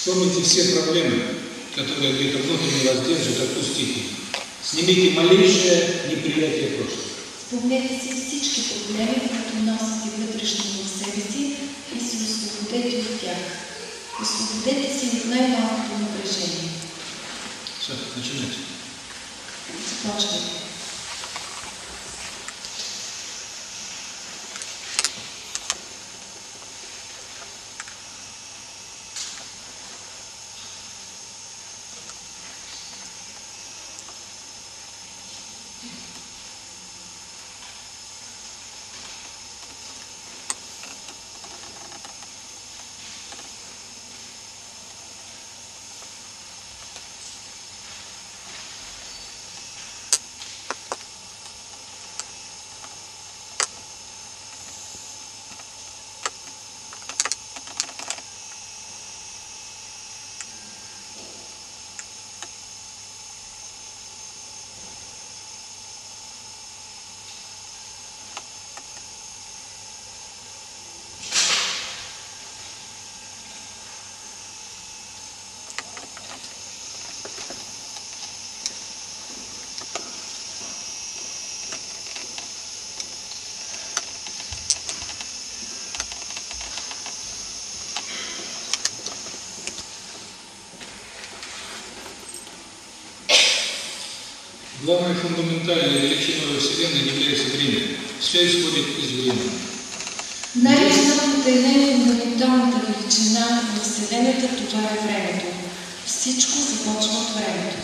Вспомните все проблемы, которые где-то внутренне вас держат, отпустите. Снимите малейшее неприятие прошлого. Спомнете си всички проблеми, които носите вътрешно в себе си и се освободете от тях. Освободете си от най-малкото напрежение. Все, начинайте. Започвайте. Главной фундаментальной величиной Вселенной является время. Все исходит из времени. Най-основната и най-фундаменталната величина на Вселената това е времето. Всичко започва от времето.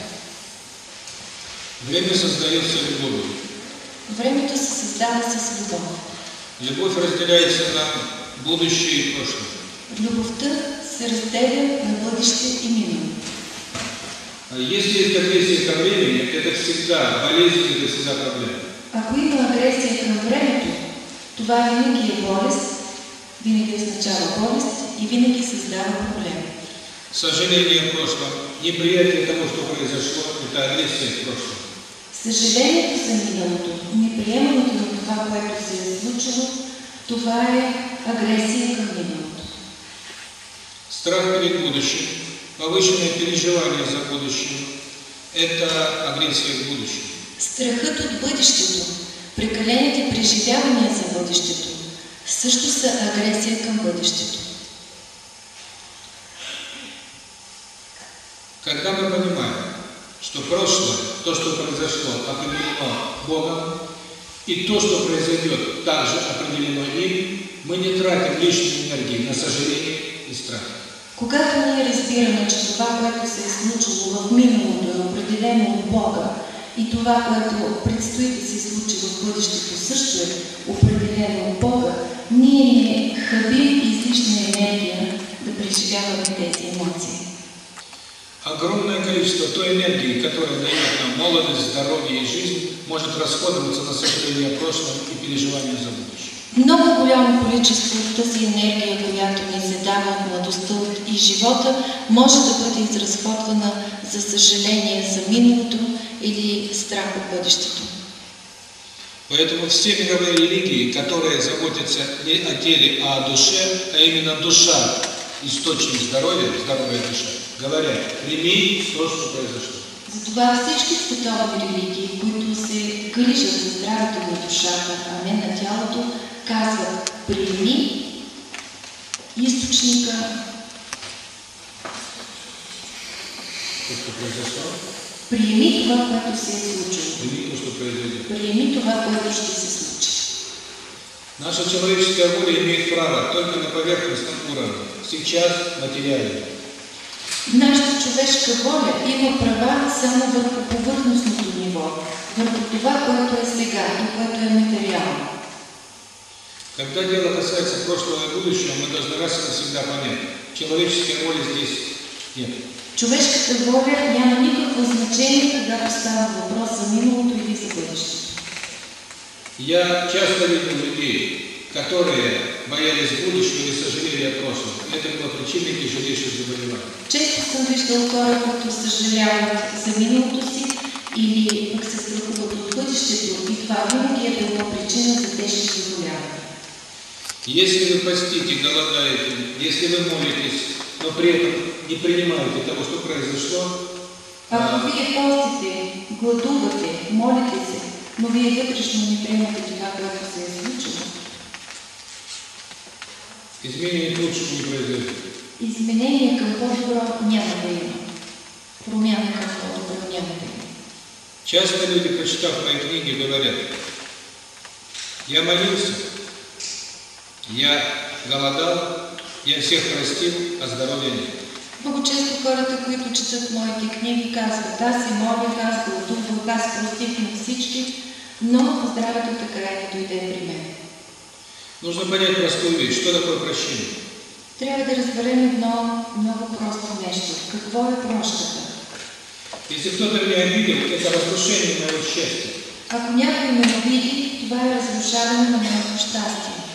Время создается любовью. Времето се създава с любов. Любовь разделяется на будущее и прошлое. Любовта се разделя на бъдеще и минало. Если есть агрессия ко времени, это всегда болезнь, это всегда проблема. Ако има агресия към времето, това винаги е болест, винаги означава болест и винаги създава проблем. Сожаление в прошлом, неприятие того, что произошло, это агрессия в прошлом. Съжалението за миналото, неприемането на това, което се е случило, това е агресия към миналото. Страх перед будущим, повышенное переживание за будущее – это агрессия в будущем. Страхът от бъдещето, прекалените преживявания за бъдещето, също са агресия към бъдещето. Когда мы понимаем, что прошлое, то, что произошло, определено Богом, и то, что произойдет, также определено им, мы не тратим лишней энергии на сожаление и страх. Когато ние разбираме, че това, което се е случило в миналото е определено от Бога и това, което предстои да се случи в бъдещето също е определено от Бога, ние не хабим излишна енергия да преживяваме тези емоции. Огромное количество той энергии, которая дает нам молодость, здоровье и жизнь, может расходоваться на сожаление о и переживание за будущее. Много голямо количество от тази енергия, която ни се дава от младостта и живота, може да бъде изразходвана за съжаление за миналото или страх от бъдещето. Поэтому все мировые религии, которые заботятся не о теле, а о душе, а именно душа, источник здоровья, здоровая душа, говорят, прими то, что произошло. Затова всички световни религии, които се грижат за здравето на душата, а не на тялото, казват приеми източника, приеми това, което се е случило. Приеми това, което ще се случи. Наша человеческая воля имеет право только на поверхностном уровне, сейчас материально. Нашата човешка воля има права само върху повърхностното ниво, върху това, което е сега и което е материално. Когда дело касается прошлого и будущего, мы должны раз и навсегда понять, человеческой воли здесь нет. Човешката воля няма никакво значение, когато става въпрос за миналото или за бъдещето. Я часто видел людей, которые боялись будущего и сожалели о прошлом. Это было причиной тяжелейших заболеваний. Често съм виждал хора, които съжаляват за миналото си или пък се страхуват от бъдещето и това винаги е било причина за тежки. Если вы постите, голодаете, если вы молитесь, но при этом не принимаете того, что произошло, Ако вие постите, гладувате, молите се, но вие вътрешно не приемате това, което се е случило, изменение к лучшему не произойдет. изменение към по-добро няма да има. Промяна към по-добро няма да има. Часто люди, прочитав мои книги, говорят, я молился, я голодал, я всех простил, а здоровья нет. Много често хората, които четат моите книги, казват, аз се молих, аз гладувах, аз простих на всички, но здравето така и не дойде при мен. Нужно понять простую вещь, что такое прощение. Трябва да разберем едно много просто нещо. Какво е прошката? Если кто-то меня обидел, это разрушение моего счастья. Ако някой ме обиди, това е разрушаване на моето щастие.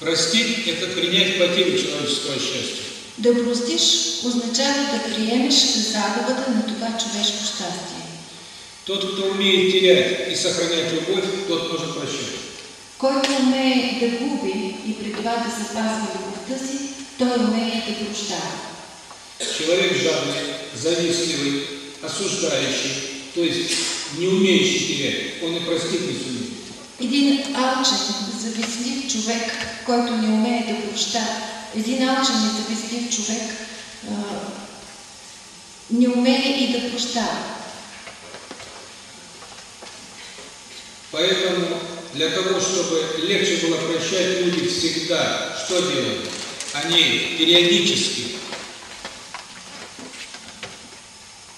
Простить – это принять потерю человеческого счастья. Да простиш означава да приемеш загубата на това човешко щастие. Тот, кто умеет терять и сохранять любовь, тот может прощать. Който умее да губи и при това да запазва любовта си, той умее да прощава. Человек жадный, завистливый, осуждающий, то есть не умеющий терять, он и простить не сумеет. Един алчен, завистлив човек, който не умее да прощава, един алчен и завистлив човек а, не умее и да прощава. Поэтому для того, чтобы легче было прощать, люди всегда что делают? Они периодически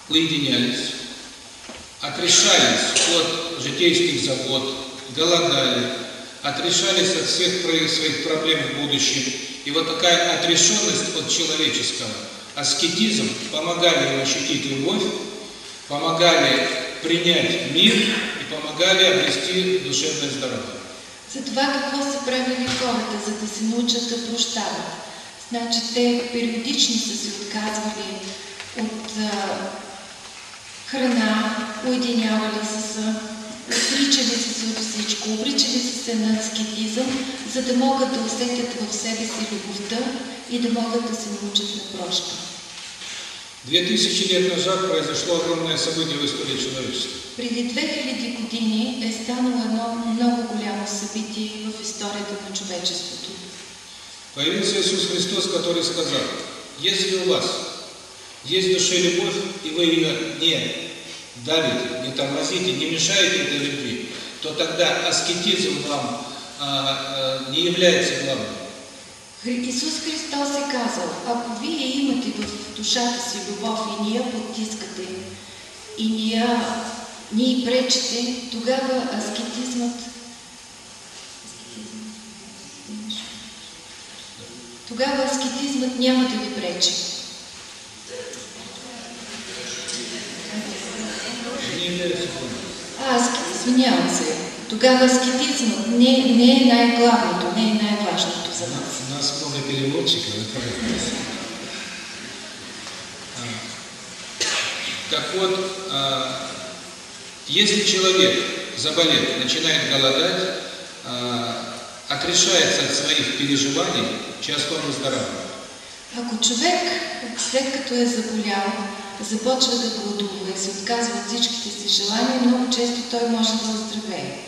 уединялись, отрешались от житейских забот, голодали, отрешались от всех своих проблем в будущем. И вот такая отрешенность от человеческого, аскетизм помогали им ощутить любовь, помогали принять мир и помогали обрести душевное здоровье. За това какво са правили хората, за да се научат да прощават. Значи те периодично са се отказвали от а, храна, уединявали са се, отричали са се от всичко, обричали са се на аскетизъм, за да могат да усетят в себе си любовта и да могат да се научат на прошка. Две тысячи лет назад произошло огромное событие в истории человечества. Преди 2000 години е станало едно много голямо събитие в историята на човечеството. Появился Иисус Христос, который сказал, если у вас есть в душе любовь, и вы ее не давите, не тормозите, не мешаете этой любви, то тогда аскетизм вам а, а, не является главным. Исус Христос е казал, ако вие имате в душата си любов и ни я потискате и ни я ни пречите, тогава аскетизмът тогава аскетизмът няма да ви пречи. Не является. А, аски, извинявам се. Тогава аскетизмът не, не е най-главното, не е най-важното за нас. У нас много переводчиков, это правда. А, Так вот, а, если человек заболев, начинает голодать, а, отрешается от своих переживаний, часто он выздоравливает. Ако човек, след като е заболял, започва да гладува и се отказва от всичките си желания, много често той може да оздравее.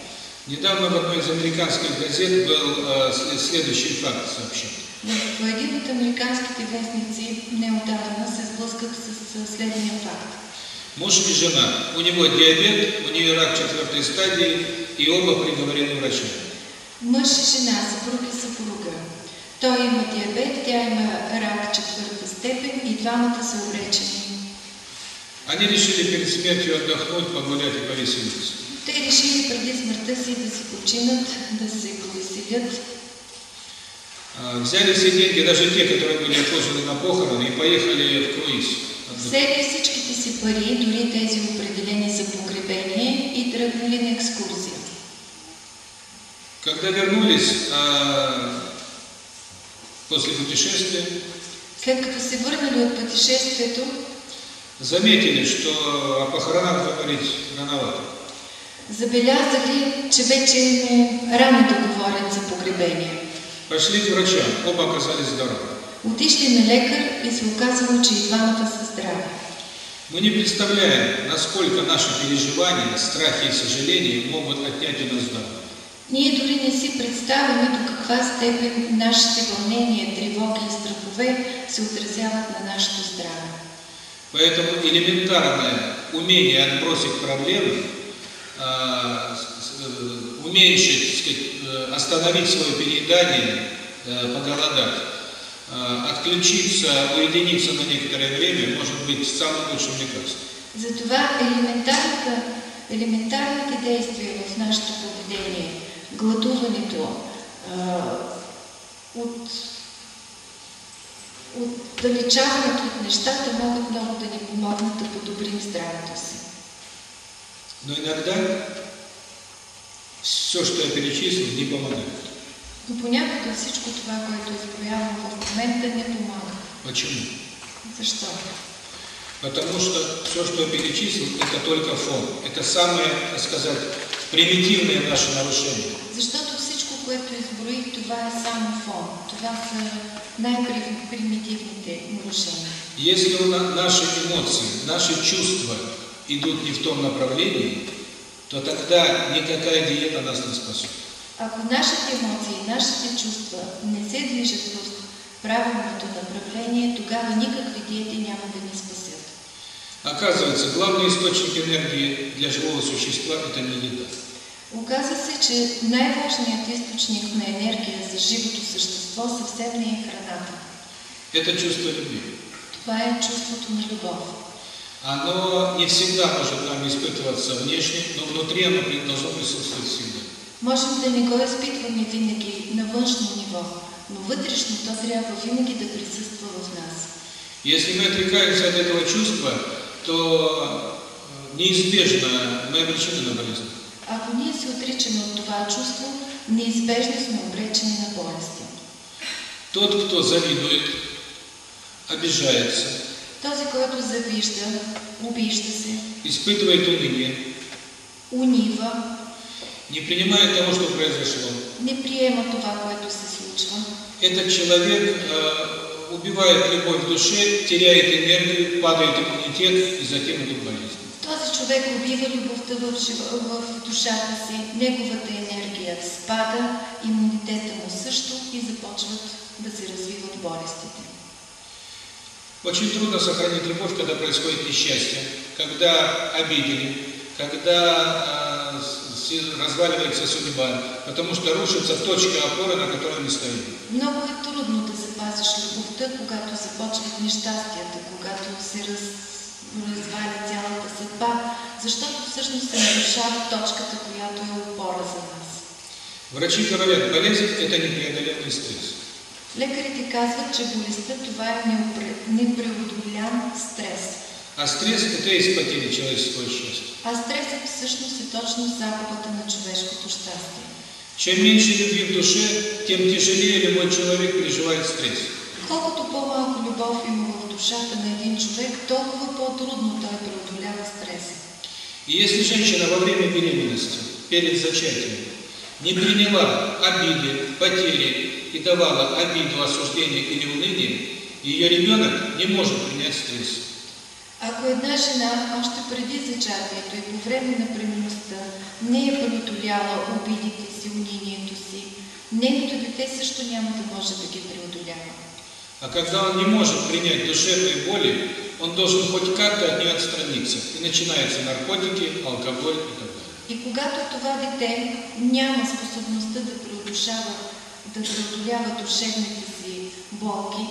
Недавно в одной из американских газет был след- следующий факт сообщен. В един от американските вестници неотдавна се сблъсках с, с следния факт. Муж и жена, у него диабет, у нее рак четвертой стадии, и оба приговорены врачами. Мъж и жена, съпруг и съпруга. Той има диабет, тя има рак четвърта степен и двамата са обречени. Они решили перед смертью отдохнуть, погулять и повеселиться. Те решили преди смъртта си да си починат, да се повеселят. А, Взяли все деньги, даже те, которые были отложены на похороны, и поехали в круиз. Взели всичките си пари, дори тези определени за погребение и тръгнали на екскурзия. Когда вернулись а, после путешествия, След като се върнали от пътешествието, заметили, что о похоронах говорить рановато. забелязали, че вече е рано да говорят за погребение. Пошли к врачам, оба оказались здоровы. Отишли на лекар и се оказало, че и двамата са здрави. Мы не представляем, насколько наши переживания, страхи и сожаления могут отнять у нас здоровье. Ние дори не си представяме до каква степен нашите вълнения, тревоги и страхове се отразяват на нашето здраве. Поэтому элементарное умение отбросить проблемы, а, э, уменьшить, сказать, э, остановить свое переедание, э, поголодать, а, отключиться, уединиться на некоторое время может быть самым лучшим лекарством. Затова елементарната, елементарните действия в нашето поведение, гладуването, от, отдалечаването от нещата могат много да ни помогнат да подобрим здравето си. Но иногда все, что я перечислил, не помогает. Но понякога всичко това, което изброявам в момента, не помага. Почему? Защо? Потому что все, что я перечислил, это только фон. Это самые, так сказать, примитивные наши нарушения. Защото всичко, което изброих, това е само фон. Това са. Если у на- наши эмоции, наши чувства идут не в том направлении, то тогда никакая диета нас не спасет. Ако нашите емоции, нашите чувства не се движат в правилното направление, тогава никакви диети няма да ни спасят. Оказывается, главный источник энергии для живого существа – это не еда. Оказва се, че най-важният източник на енергия за живото същество съвсем не е храната. Это чувство любви. Това е чувството на любов. Оно не всегда может нам испытываться внешне, но внутри оно должно присутствовать всегда. Можем да не го изпитваме винаги на външно ниво, но вътрешно то трябва винаги да присъства в нас. Если мы отрекаемся от этого чувства, то э, неизбежно мы обречены на болезнь. Ако ние се отричаме от това чувство, неизбежно сме обречени на болести. Тот, кто завидует, обижается, Този, който завижда, обижда се, испытывает уныние, унива, не принимает того, что произошло, не приема това, което се случва. этот человек э, убивает любовь в душе, теряет энергию, падает иммунитет и затем идут болезни. Този човек убива любовта в, в душата си, неговата енергия спада, имунитета му също и започват да се развиват болестите. Очень трудно сохранить любовь, когда происходит несчастье, когда обидели, когда э, разваливается судьба, потому что рушится точка опоры, на которой мы стоим. Много е трудно да запазиш любовта, когато започват нещастията, когато се раз... разваля цялата съдба, защото всъщност се нарушава точката, която е опора за нас. Врачи говорят, болезнь – это непреодоленный стресс. Лекарите казват, че болестта това е непреодолян стрес. А стресс – это из потери человеческого счастья. А стресът всъщност е точно загубата на човешкото щастие. Чем меньше любви в душе, тем тяжелее любой человек переживает стресс. Колкото по-малко любов има в душата на един човек, толкова по-трудно той преодолява стреса. И если женщина во время беременности, перед зачатием, не приняла обиды, потери и давала обиду, осуждение или уныние, ее ребенок не может принять стресс. Ако една жена още преди зачатието и по време на бременността не е преодоляла обидите си, унинието си, нейното дете също няма да може да ги преодолява. А когда он не может принять душевной боли, он должен хоть как-то от нее отстраниться. И начинаются наркотики, алкоголь и так далее. И когато това дете няма способността да преодушава, да преодолява душевните си болки,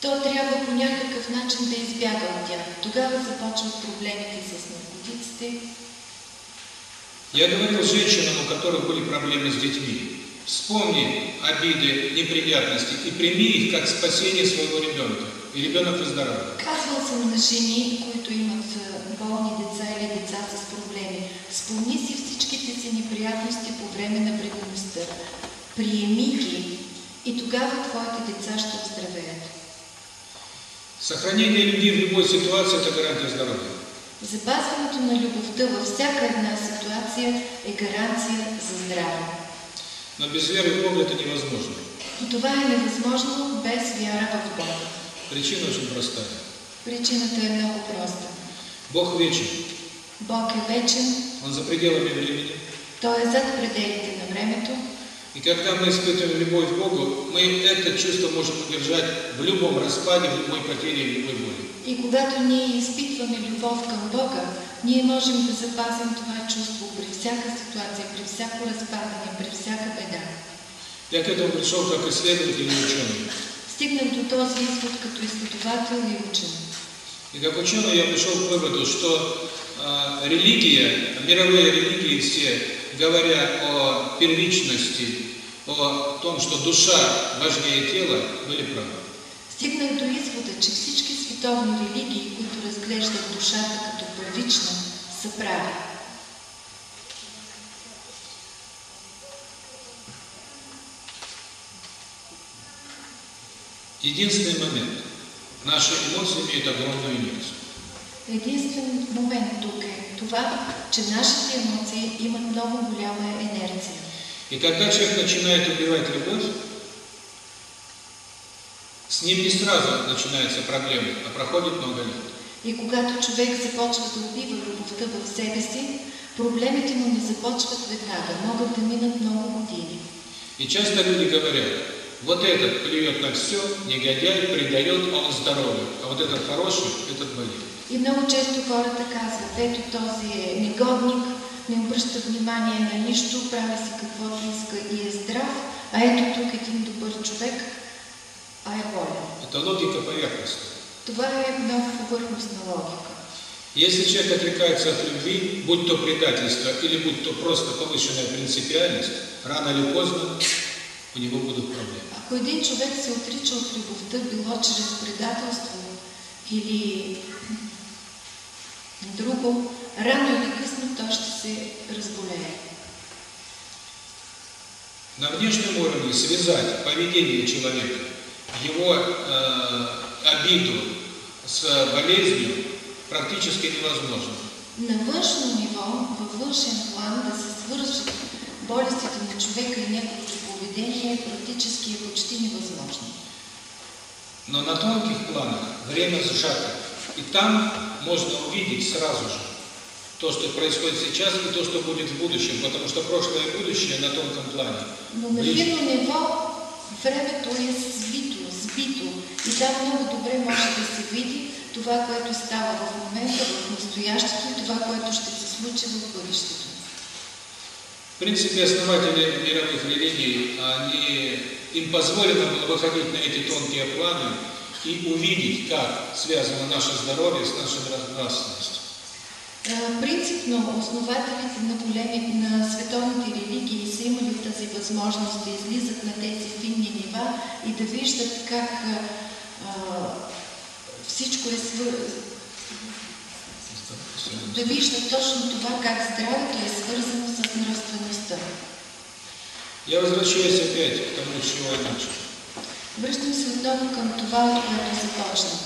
то трябва по някакъв начин да избяга от тях. Тогава започват проблемите с наркотиците. Я говорил женщинам, у которых были проблемы с детьми. Вспомни обиды, неприятности и прими их как спасение своего ребенка. И ребенок выздоравливает. Казвал съм на жени, които имат болни деца или деца с проблеми. Спомни си всичките си неприятности по време на бременността. Приеми ги и тогава твоите деца ще оздравеят. Сохранение любви в любой ситуации – это гарантия здоровья. Запазването на любовта във всяка една ситуация е гаранция за здраве. Но без веры в Бога это невозможно. И това е невъзможно без вяра в Бога. Причина очень простая. Причината е много проста. Бог вечен. Бог е вечен, Он за пределами времени. Той е зад пределите на времето. И когда мы испытываем любовь к Богу, мы это чувство можем удержать в любом распаде, в любой потере, в любой боли. И когато ние изпитваме любов към Бога, ние можем да запазим това чувство при всяка ситуация, при всяко разпадане, при всяка беда. Я к этому пришел как исследователь и ученый. Стигнах до този извод като изследовател и учен. И как ученый я пришел к выводу, что э, религия, мировые религии все, говоря о первичности, о том, что душа важнее тела, были правы. Стигнах до извода, че всички световни религии, които разглеждат душата са прави. Единственный момент. Наши эмоции имеют огромную инерцию. Единствен момент тук е това, че нашите емоции имат много голяма енерция. И когда человек начинает убивать любовь, с ним не сразу начинаются проблемы, а проходит много лет. И когато човек започва да убива любовта в себе си, проблемите му не започват веднага, могат да минат много години. И часто люди говорят, вот этот плюет на все, негодяй, предает, он здоровый, а вот этот хороший, этот болеет. И много често хората казват, ето този е негодник, не обръща внимание на нищо, прави си каквото иска и е здрав, а ето тук един добър човек, а е болен. Это логика поверхностная. Това е много повърхностна логика. Если человек отрекается от любви, будь то предательство или будь то просто повышенная принципиальность, рано или поздно у него будут проблемы. Ако един човек се отрича от любовта, било чрез предателство или друго, рано или късно той ще се разболее. На внешнем уровне связать поведение человека, его э, обиду с болезнью практически невозможно. На външно ниво, във външен план, да се свържат болестите на човека и неговото поведение практически е почти невъзможно. Но на тонких планах время сжато. И там можно увидеть сразу же то, что происходит сейчас, и то, что будет в будущем. Потому что прошлое и будущее на тонком плане. Но на ниво времето е свито, сбито и там много добре може да се види това, което става в момента, в настоящето и това, което ще се случи в бъдещето. В принципе, основатели мировых религий, они, им позволено было выходить на эти тонкие планы и увидеть, как связано наше здоровье с нашей нравственностью. Принципно основателите на големи, на световните религии са имали тази възможност да излизат на тези финни нива и да виждат как всичко е свързано. Да виждат точно това как здравето е свързано с нравствеността. Я возвращаюсь опять к тому, с чего я начал. Връщам се отново към това, от което започнах.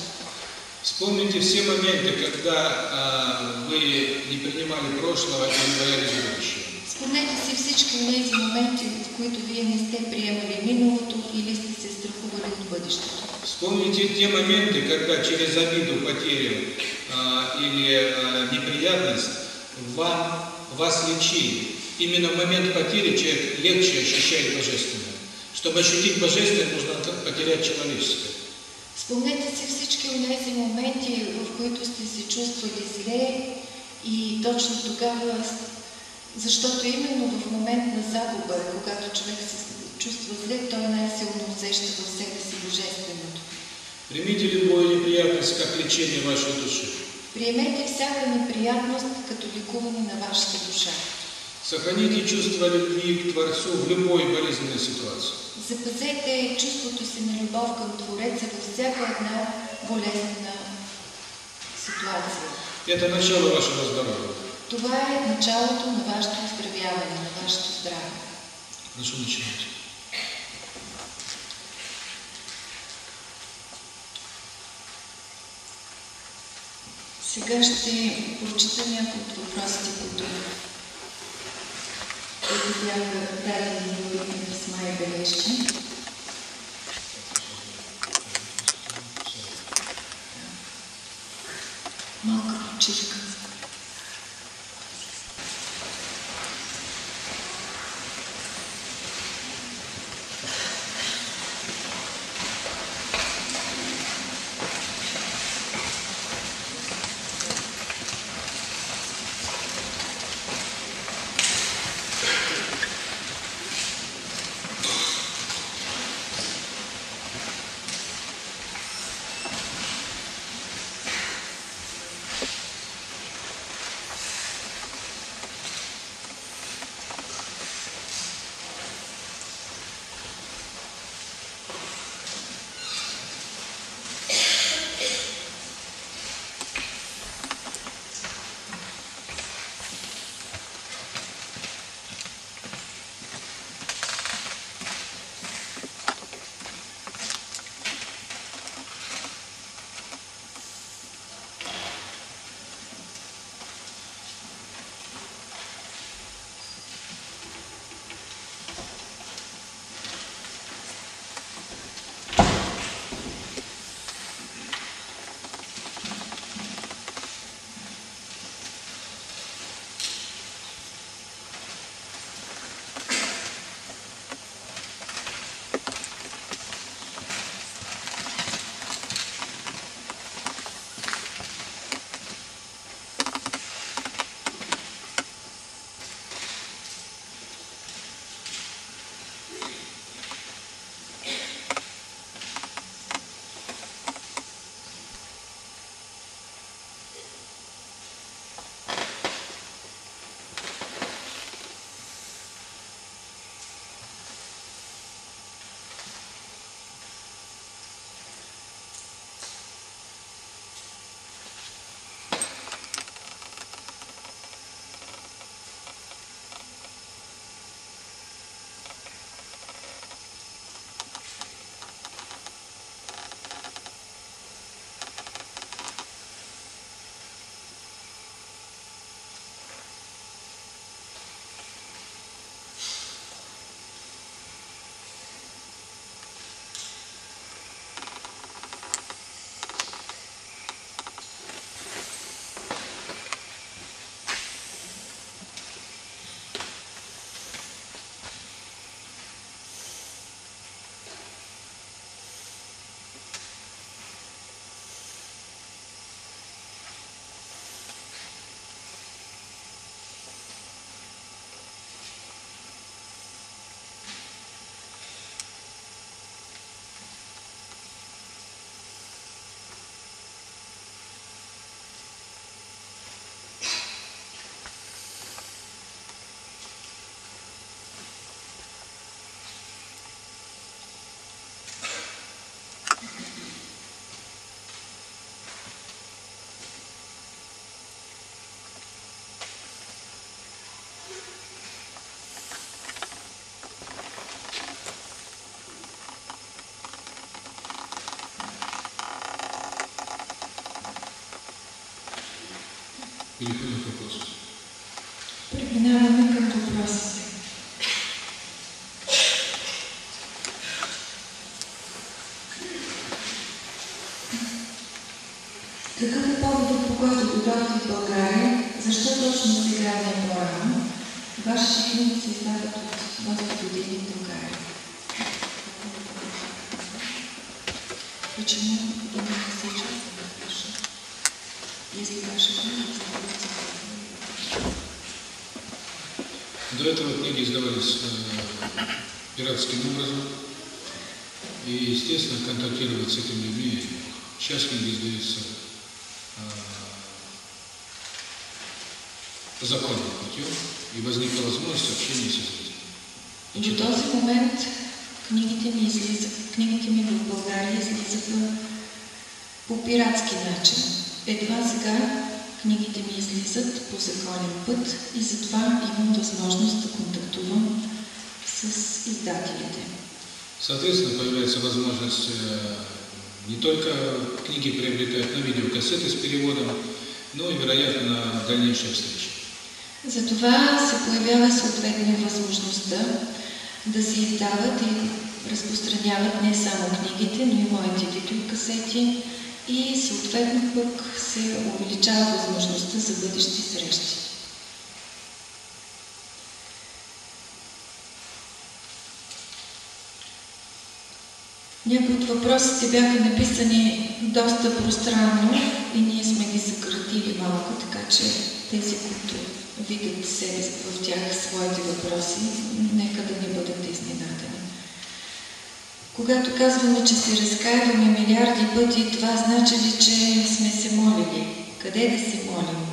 Вспомните все моменты, когда а, вы не принимали прошлого и не боялись будущего. Спомнете си всички от тези моменти, в които вие не сте приемали миналото или сте се страхували от бъдещето. Вспомните те моменты, когда через обиду, потерю а, или а, неприятность вам, вас лечили. Именно в момент потери человек легче ощущает божественное. Чтобы ощутить божественное, нужно потерять человеческое. Спомнете си всички от тези моменти, в които сте се чувствали зле и точно тогава, защото именно в момент на загуба, когато човек се чувства зле, той най-силно усеща в себе си божественото. Примите любую неприятность как лечение вашей души. Приемете всяка неприятност като лекуване на вашата душа. Сохраните чувство любви к Творцу в любой болезненной ситуации. Запазете чувството си на любов към Твореца във всяка една болезнена ситуация. Это начало вашего здоровья. Това е началото на вашето оздравяване, на вашето здраве. Защо начинате? Сега ще прочита някои от въпросите, които които бяха дадени на писма и бележки. Малка почивка. Переходим к вопросу. Преминаваме мог. Сейчас книги издаются э, законным путем, и возникла возможность общения со зрителем. И До читателем. този момент книгите ми излизаха, книгите ми в България излизаха по пиратски начин. Едва сега книгите ми излизат по законен път и затова имам възможност да контактувам с издателите. Соответственно, появляется возможность э, не только книги приобретать, но видеокассеты с переводом, но и, вероятно, на дальнейшие встречи. Затова се появява съответно възможността да се издават и разпространяват не само книгите, но и моите видеокасети и съответно пък се увеличава възможността за бъдещи срещи. Някои от въпросите бяха написани доста пространно и ние сме ги съкратили малко, така че тези, които видят себе в тях своите въпроси, нека да не бъдат изненадани. Когато казваме, че се разкаиваме милиарди пъти, това значи ли, че сме се молили? Къде да се молим?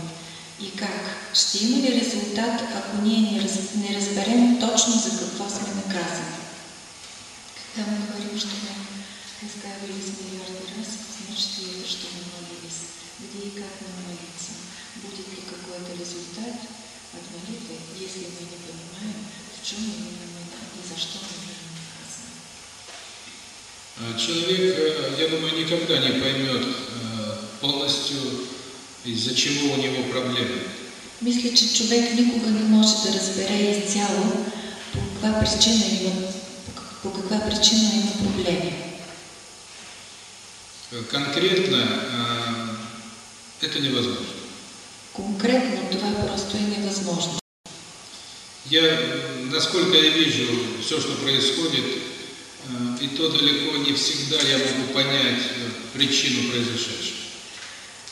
И как? Ще има ли резултат, ако ние не, раз, не разберем точно за какво сме наказани? Когда мы говорим, что мы раскаивались миллиарды раз, значит, и это, что мы молились. Где и как нам молиться? Будет ли какой-то результат от молитвы, если мы не понимаем, в чем именно мы и за что мы А человек, э, я думаю, никогда не поймет э, полностью, из-за чего у него проблемы. Мисля, че човек никога не може да разбере изцяло по каква причина има, по каква причина има проблеми. Конкретно это невозможно. Конкретно това просто е невъзможно. Я, насколько я вижу все, что происходит, и то далеко не всегда я могу понять причину произошедшего.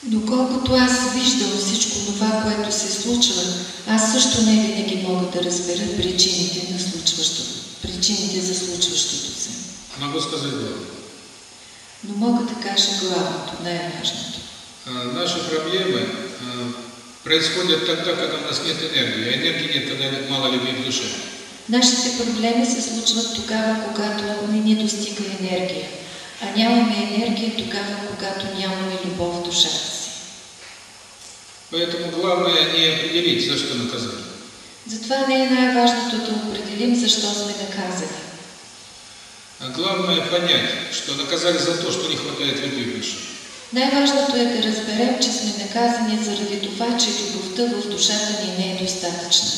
Доколкото аз виждам всичко това, което се случва, аз също не винаги мога да разбера причините на случващото, причините за случващото се. Могу сказать главное. Но мога да кажа главното, най-важното. Наши проблемы происходят тогда, когда у нас нет энергии, а энергии нет, когда мало любви в душе. Нашите проблеми се случват тогава, когато не ни достига енергия, а нямаме енергия тогава, когато нямаме любов в душата си. Поэтому главное не определить, за что наказали. Затова не е най-важното да определим защо сме наказани. А главное понять, что наказали за то, что не хватает любви в душе. Най-важното е да разберем, че сме наказани заради това, че любовта в душата ни не е достатъчна,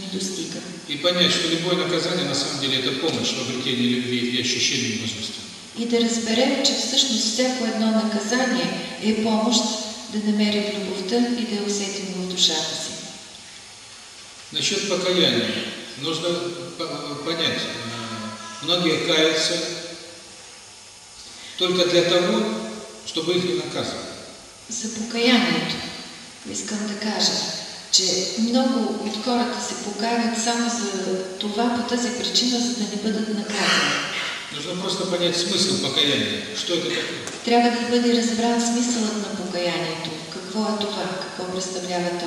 не достига. И понять, что любое наказание на самом деле это помощь в обретении любви и ощущении мужества. И да разберем, че всъщност всяко едно наказание е помощ да намерим любовта и да я усетим в душата си. Насчет покаяния. Нужно понять, многие каются только для того, чтобы их не наказывали. За покаянието искам да кажа, че много от хората се покаят само за това по тази причина, за да не бъдат наказани. Нужно просто понять смысл покаяния. Что это такое? Трябва да бъде разбран смисълът на покаянието. Какво е това? Какво представлява то?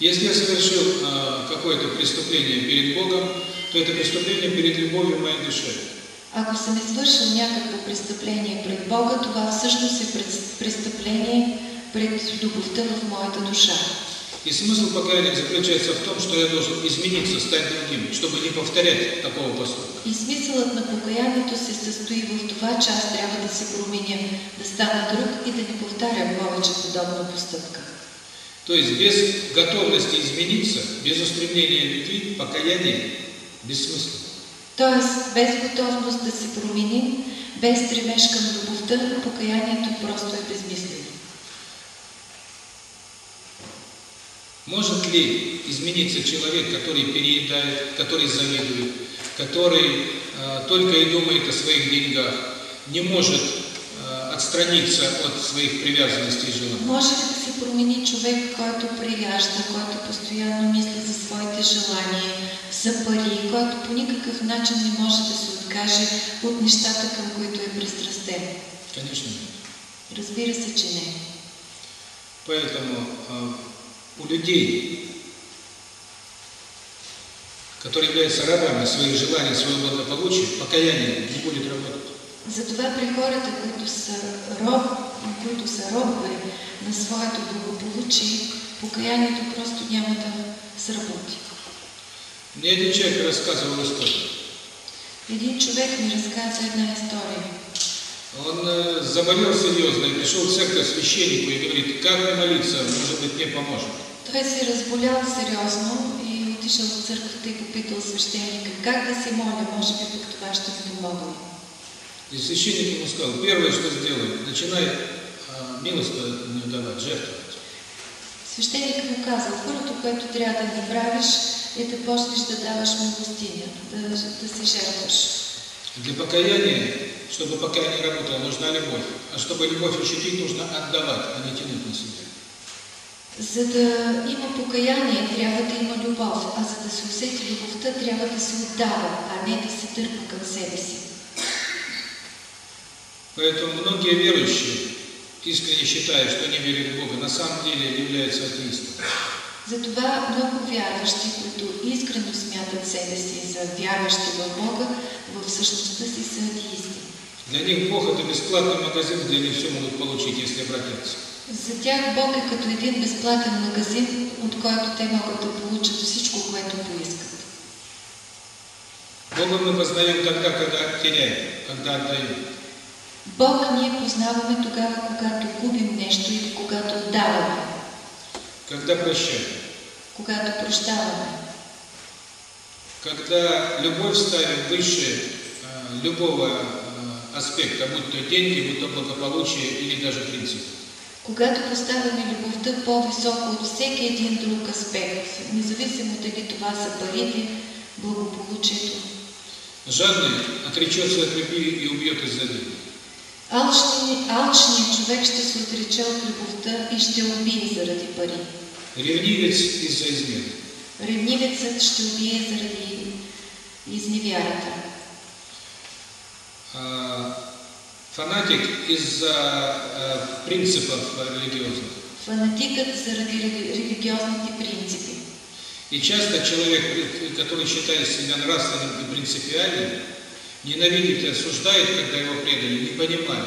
Если я совершил а, какое-то преступление перед Богом, то это преступление перед любовью моей душе. Ако съм извършил някакво престъпление пред Бога, това всъщност е престъпление пред любовта в моята душа. И смысл покаяния заключается в том, что я должен измениться, стать другим, чтобы не повторять такого поступка. И смисълът на покаянието се състои в това, че аз трябва да се променя, да стана друг и да не повтарям повече подобна постъпка. То есть без готовности измениться, без устремления любви, покаяние бессмысленно. Тоест, без готовност да се променим, без стремеж към любовта, покаянието просто е безмислено. Может ли измениться человек, который переедает, который завидует, который э, только и думает о своих деньгах, не может э, отстраниться от своих привязанностей и желаний? Може промени човек, който прияжда, който постоянно мисли за своите желания, за пари, който по никакъв начин не може да се откаже от нещата, към които е пристрастен? Конечно. Разбира се, че не. Поэтому э, у людей, которые являются рабами своих желаний, своего благополучия, покаяние не будет работать. Затова при хората, които са, роб, които са робове на своето благополучие, покаянието просто няма да сработи. Мне один человек рассказывал историю. Един човек ми разказа една история. Он э, заболел серьезно и пришел в церковь священнику и говорит, как мне молиться, может быть, мне поможет. Той се разболял сериозно и отишъл в църквата и попитал свещеника как да се моля, може би пък това ще ми помогне. И священник ему сказал, первое, что сделай, начинай а, милость не давать, жертвовать. Свещеникът му казал, първото, което трябва да направиш, е да почнеш да даваш милостиня, да, да се жертваш. Для покаяния, чтобы покаяние работало, нужна любовь. А чтобы любовь ощутить, нужно отдавать, а не тянуть на себя. За да има покаяние, трябва да има любов, а за да се усети любовта, трябва да се отдава, а не да се дърпа към себе си. Поэтому многие верующие, искренне считая, что они верят в Бога, на самом деле являются атеистами. Затова много вярващи, които искрено смятат себе си за вярващи в Бога, в същността си са атеисти. Для них Бог – это бесплатный магазин, где они все могут получить, если обратятся. За тях Бог е като един безплатен магазин, от който те могат да получат всичко, което поискат. Бога мы познаем тогда, когда теряем, когда отдаем. Бога ние познаваме тогава, когато губим нещо или когато отдаваме, Когда прощаем. когато прощаваме. Когда любовь ставим выше э, любого э, аспекта, будь то деньги, будь то благополучие или даже принцип. Когато поставяме любовта по-високо от всеки един друг аспект, независимо дали това са парите, благополучието. Жадный отречется от любви и убьет из-за денег. Алчни, алчният човек ще се отрече от любовта и ще убие заради пари. Ревнивец из-за измены. Ревнивецът ще убие заради изневярата. А, Фанатик из-за э, принципов религиозных. Фанатикът заради рели- религиозните принципи. И часто человек, который считает себя нравственным и принципиальным, ненавидит и осуждает, когда его предали, не понимая,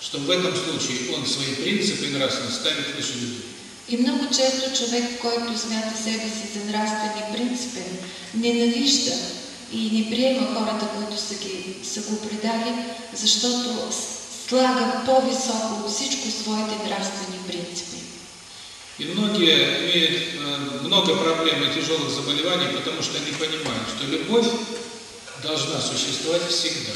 что в этом случае он свои принципы и нравственность ставит выше людей. И много често човек, който смята себе си за нравствен и принципен, ненавижда и не приема хората, които са, ги, са го предали, защото слага по-високо от всичко своите нравствени принципи. И многие имеют э, много проблем и тяжелых заболеваний, потому что они понимают, что любовь должна существовать всегда.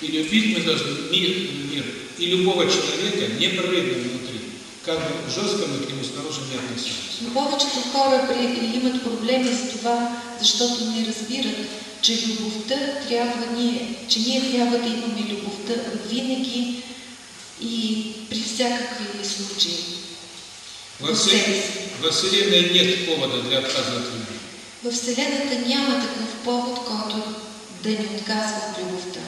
И любить мы должны мир, мир и любого человека непрерывно внутри. Как бы жестко мы к нему снаружи не относились. Но повечето хора при, имат проблеми с това, защото не разбират, че любовта трябва ние, че ние трябва да имаме любовта винаги и при всякакви случаи. Во, все- во Вселенной нет повода для отказа от любви. Във Вселената няма такъв повод, който да ни отказва любовта.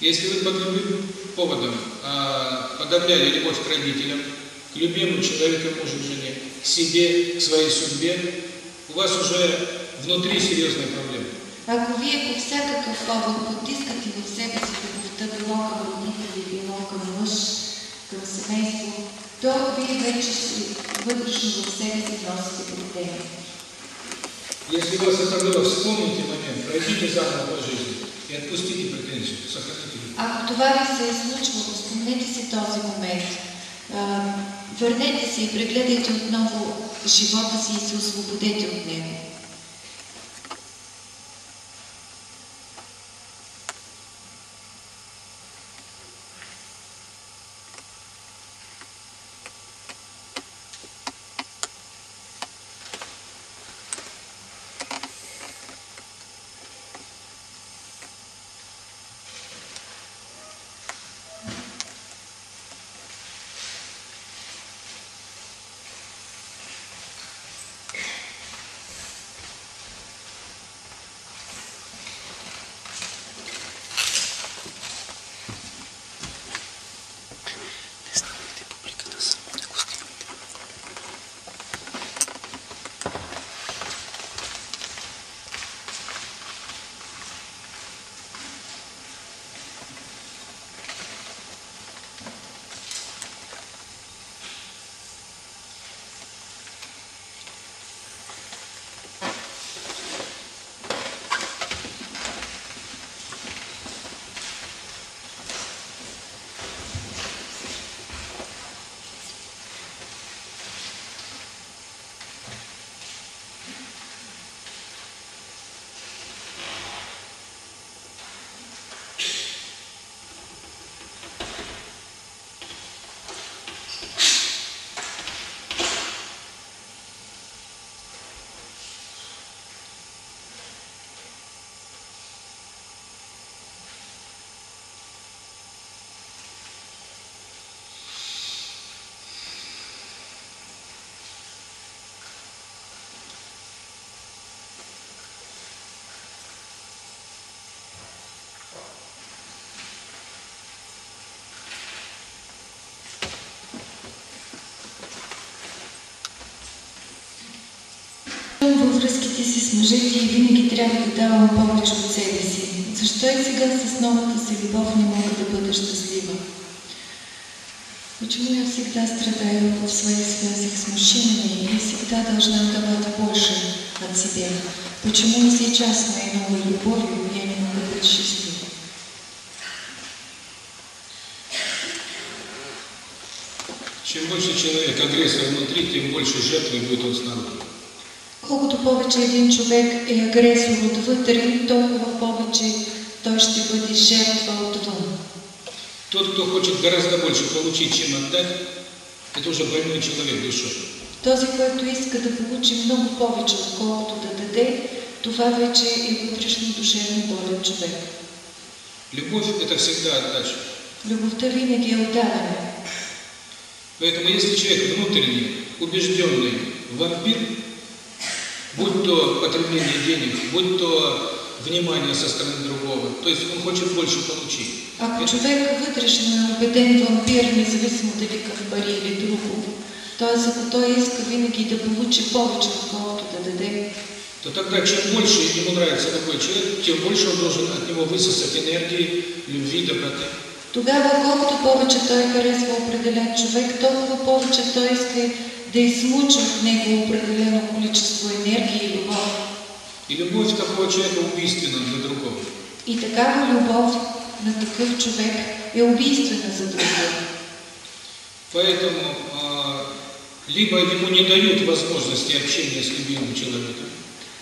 Если вы под любым поводом а, подавляли любовь к родителям, к любимому человеку, мужу, жене, к себе, к своей судьбе, у вас уже внутри серьезные проблемы. Ако вие по всякакъв повод потискате в себе си любовта, било към родители, било към мъж, към семейство, то вие вече вътрешно в себе си носите проблеми. Если вас было, вспомните момент, пройдите заново по жизни и отпустите претензию, сохраните. Ако това ви се е случвало, спомнете си този момент. Върнете се и прегледайте отново живота си и се освободете от него. Връзките си с мъжете и винаги трябва да давам повече от себе си. Защо и сега с новата си любов не мога да бъда щастлива? Почему я всегда страдаю в своих связях с мужчинами и всегда должна давать больше от себя? Почему и сейчас моей новой любовью я не могу быть счастлива? Чем больше человек агрессор внутри, тем больше жертвы будет он снаружи. Колкото повече един човек е агресор отвътре, толкова повече той ще бъде жертва отвън. Тот, кто хочет гораздо больше получить, чем отдать, это уже больной человек душой. Този, който иска да получи много повече, отколкото да даде, това вече е вътрешно душевно болен човек. Любовь – это всегда отдача. Любовта винаги е отдаване. Поэтому если человек внутренний, убежденный вампир, будь то потребление денег, будь то внимание со стороны другого, то есть он хочет больше получить. Ако човек вътрешно е убеден вампир, независимо дали към пари или друго, т.е. ако той иска винаги да получи повече, отколкото да даде, то тогда чем больше ему нравится такой человек, тем больше он должен от него высосать энергии, любви, доброты. тогава колкото повече той харесва определен човек, толкова повече той иска да измучи от него определено количество енергия и любов. И любовь такого человека убийственна для другого. И такава любов на такъв човек е убийствена за другия. Поэтому а, либо ему не дают возможности общения с любимым человеком,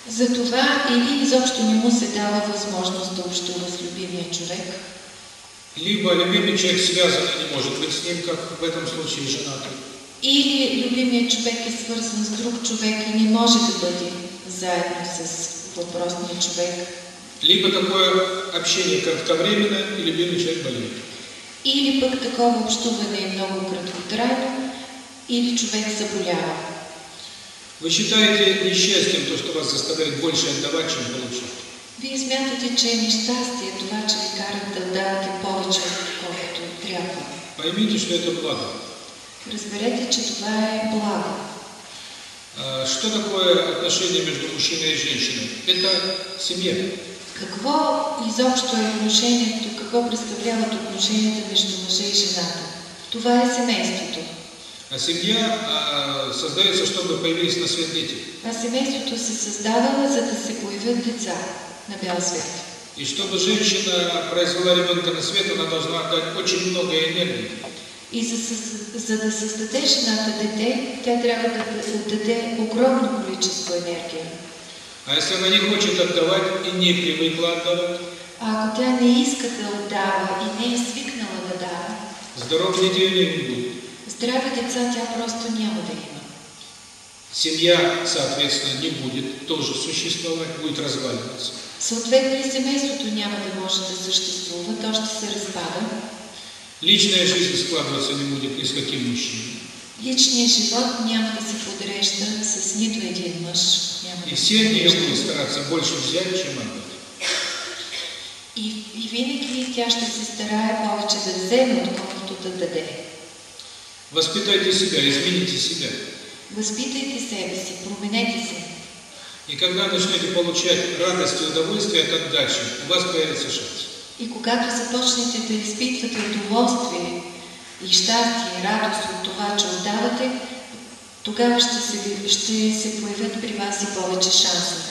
Затова или изобщо не му се дава възможност да общува с любимия човек, либо любимый человек связан и не может быть с ним, как в этом случае женатый. Или любимият човек е свързан с друг човек и не може да бъде заедно с въпросния човек. Либо такое общение кратковременно, и любимый человек болеет. Или пък такова общуване е много краткотрайно, или човек заболява. Вы считаете несчастьем то, что вас заставляет больше отдавать, чем получать? Вие смятате, че е нещастие това, че ви карат да давате повече, отколкото трябва. Поймите, что это благо. Разберете, че това е благо. Что такое отношение между мужчиной и женщиной? Это семья. Какво изобщо е отношението, какво представляват отношенията между мъжа и жената? Това е семейството. А семья а, создается, чтобы появились на свет дети. А семейството се създава, за да се появят деца на бял свет. И чтобы женщина произвела ребенка на свет, она должна отдать очень много энергии. И за, за да създаде жената дете, тя трябва да отдаде огромно количество енергия. А если она не хочет отдавать и не привыкла отдавать, А ако тя не иска да отдава и не е свикнала да дава, здоровых детей не будет. здрави деца тя просто няма да има. Семья, соответственно, не будет тоже существовать, будет разваливаться. Съответно и семейството няма да може да съществува, то ще се разбава. Личная жизнь складываться не будет ни с каким мужчиной. Личният живот няма да се подрежда с нито един мъж. Няма И все от нее будут стараться больше взять, чем отдать. И, и винаги тя ще се старае повече да вземе, отколкото да даде. Воспитайте себя, измените себя. Възпитайте себе си, променете се. И когда начнете получать радость и удовольствие от отдачи, у вас появится шанс. И когато започнете да изпитвате удоволствие и щастие, и радост от това, че отдавате, тогава ще се, ще се появят при вас и повече шансове.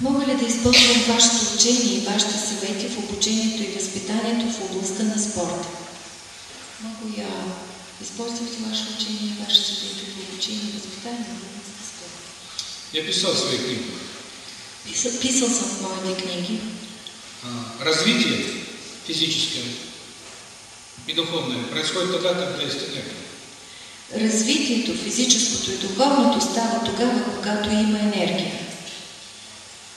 Мога ли да използвам вашето учение и вашите съвети в обучението и възпитанието в областта на спорта? Мога я използвать ваше учение и ваши советы в обучении и възпитании Я писал в своих книгах. Писал, моите книги. А, Развитие физическое и духовное происходит тогда, когда есть энергия. Развитието, физическото и духовното става тогава, когато има енергия.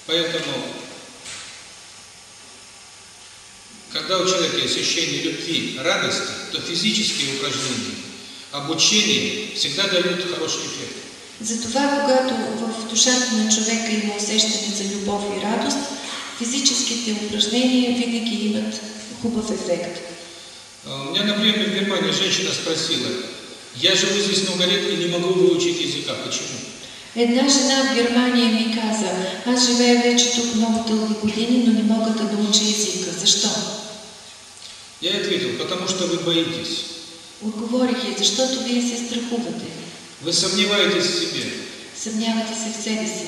Поэтому, когда у человека есть ощущение любви, радости, то физические упражнения, обучение всегда дают хороший эффект. Затова, когато в душата на човека има усещане за любов и радост, физическите упражнения винаги имат хубав ефект. У меня, например, в Германии женщина спросила, я живу здесь много лет и не могу выучить языка. Почему? Една жена в Германия ми каза, аз живея вече тук много дълги години, но не мога да науча езика. Защо? Я ответил, потому что вы боитесь. Отговорих ей, защото вие се страхувате. Вы сомневаетесь в себе. Съмнявате се в себе си.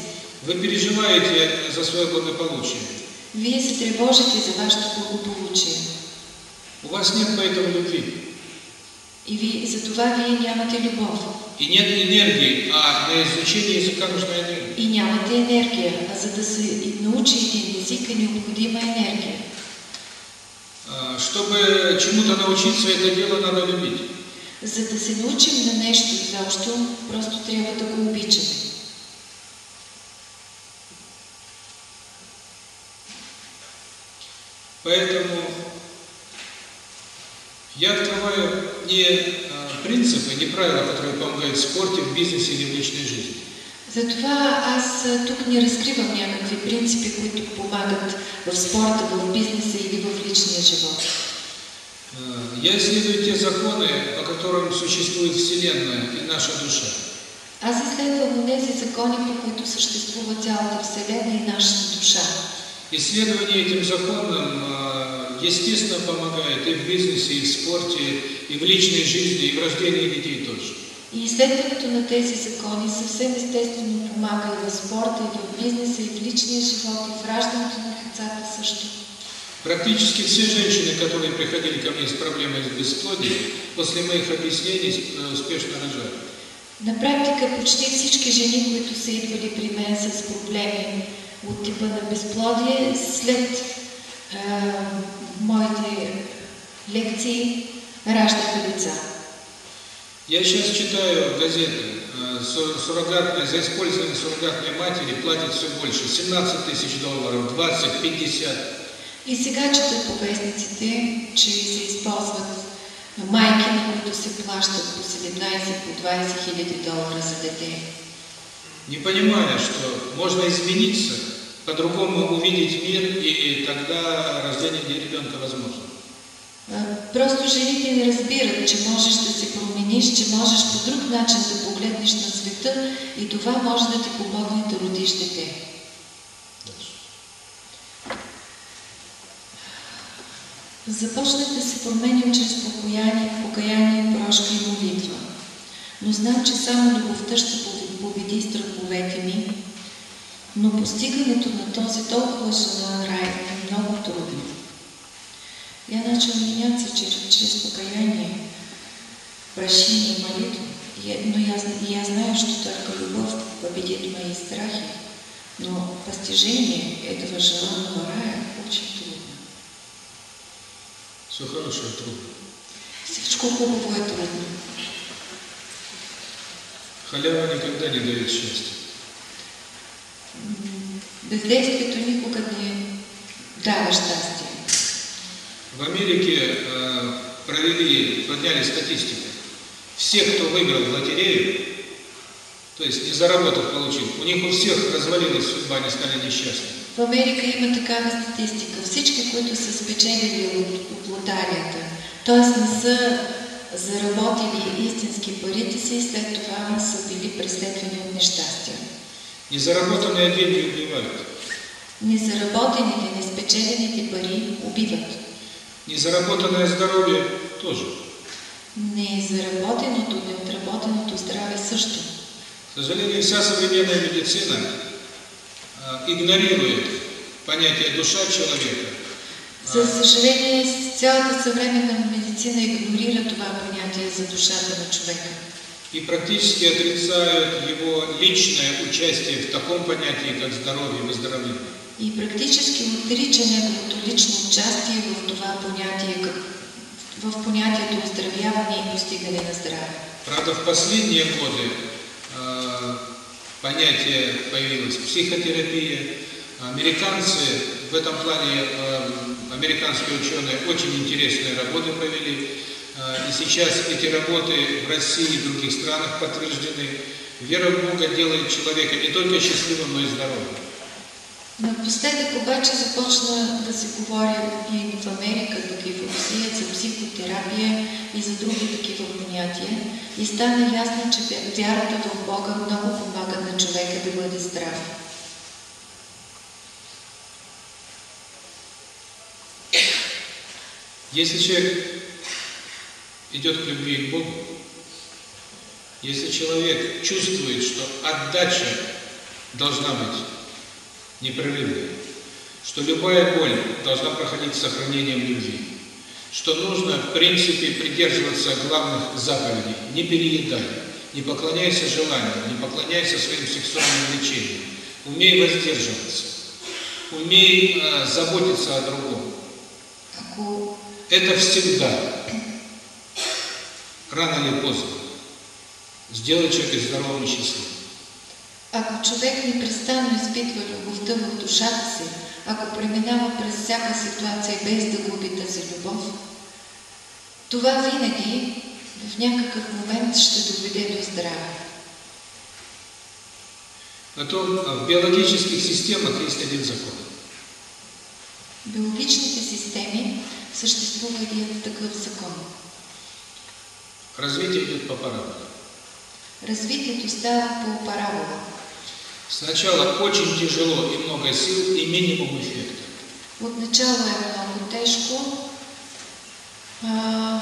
Вы переживаете за свое благополучие. Вие се тревожите за вашето благополучие. У вас нет поэтому любви. И ви, за това вие нямате любов. И нет энергии, а на изучение языка нужна энергия. И нямате енергия, а за да се и научи един език е необходима енергия. А, Чтобы чему-то научиться, это дело надо любить. За да се научим на нещо изобщо, просто трябва да го обичаме. Поэтому я открываю не принципы, не правила, которые помогают в спорте, в бизнесе или в личной жизни. Затова аз тук не разкривам някакви принципи, които помагат в спорта, в бизнеса или в личния живот. А, Я исследую те законы, по которым существует Вселенная и наша душа. Аз изследвам тези закони, по които съществува цялата Вселена и нашата душа. Исследование этим законам, а, естественно, помогает и в бизнесе, и в спорте, и в личной жизни, и в рождении детей тоже. И изследването на тези закони съвсем естествено помага и в спорта, и в бизнеса, и в личния живот, и в раждането на децата също. Практически все женщины, которые приходили ко мне с проблемой с бесплодием, после моих объяснений э, успешно рожали. На практика почти всички жени, които са идвали при мен с проблеми от типа на безплодие, след а, моите лекции раждаха деца. Я сейчас читаю газеты, э, су- суррогатные, за использование суррогатной матери платят все больше. 17 тысяч долларов, 20, 50. И сега чета по вестниците, че се използват майки, на които се плащат по 17, по 20 хиляди долара за дете. Не понимая, что можно измениться, по-другому увидеть мир, и тогда рождение ребенка возможно. Просто жените не разбират, че можеш да се промениш, че можеш по друг начин да погледнеш на света и това може да ти помогне да родиш дете. Започнах да се променям чрез покаяние, покаяние, прошка и молитва. Но знам, че само любовта ще победи страховете ми, но постигането на този толкова желан рай е много трудно. Я начал меняться через, через покаяние, прощение и молитву. Я, но я, я знаю, что только любовь победит мои страхи, но постижение этого желанного рая очень трудно. Все хорошее, трудно. Всичко хубаво е трудно. Халява никогда не дает счастья. М, Бездействието никога не дава щастие. В Америке э, провели, подняли статистику. Все, кто выиграл в лотерею, то есть не заработав, получил, у них у всех развалилась судьба, они стали несчастными. В Америка има такава статистика. Всички, които са спечелили от, от лотарията, т.е. не са заработили истински парите си и след това са били преследвани от нещастия. Незаработанные деньги убивают. Незаработените, неспечелените пари убиват. Незаработанное здоровье тоже. Незаработеното, неотработеното здраве също. К сожалению, вся современная медицина игнорирует понятие душа человека. За съжаление, цялата съвременна медицина игнорира това понятие за душата на човека. и практически отрицают его личное участие в таком понятии, как здоровье и выздоровление. И практически отрича неговото лично участие в това понятие, как, в понятието оздравяване и постигане на здраве. Правда, в последние годы э, понятие появилось психотерапия. Американцы в этом плане, э, американские ученые очень интересные работы провели. Э, и сейчас эти работы в России и других странах подтверждены. Вера в Бога делает человека не только счастливым, но и здоровым. Напоследък обаче започна да се говори и в Америка, пък и в Русия за психотерапия и за други такива понятия и стана ясно, че вярата в Бога много помага на човека да бъде здрав. Если человек идет к любви к Богу, если человек чувствует, что отдача должна быть непрерывной, что любая боль должна проходить с сохранением любви, что нужно, в принципе, придерживаться главных заповедей, не переедай, не поклоняйся желаниям, не поклоняйся своим сексуальным влечениям, умей воздерживаться, умей э, заботиться о другом. Это всегда, рано или поздно, сделает человека здоровым и счастливым. Ако човек непрестанно изпитва любовта в душата си, ако преминава през всяка ситуация без да губи тази любов, това винаги в някакъв момент ще доведе до здраве. Потом в биологических системах есть один закон. В биологичните системи съществува един такъв закон. Развитие идет по параболе. Развитието става по парабола. Сначала очень тяжело и много сил, и минимум эффекта. Отначало е много тежко, а,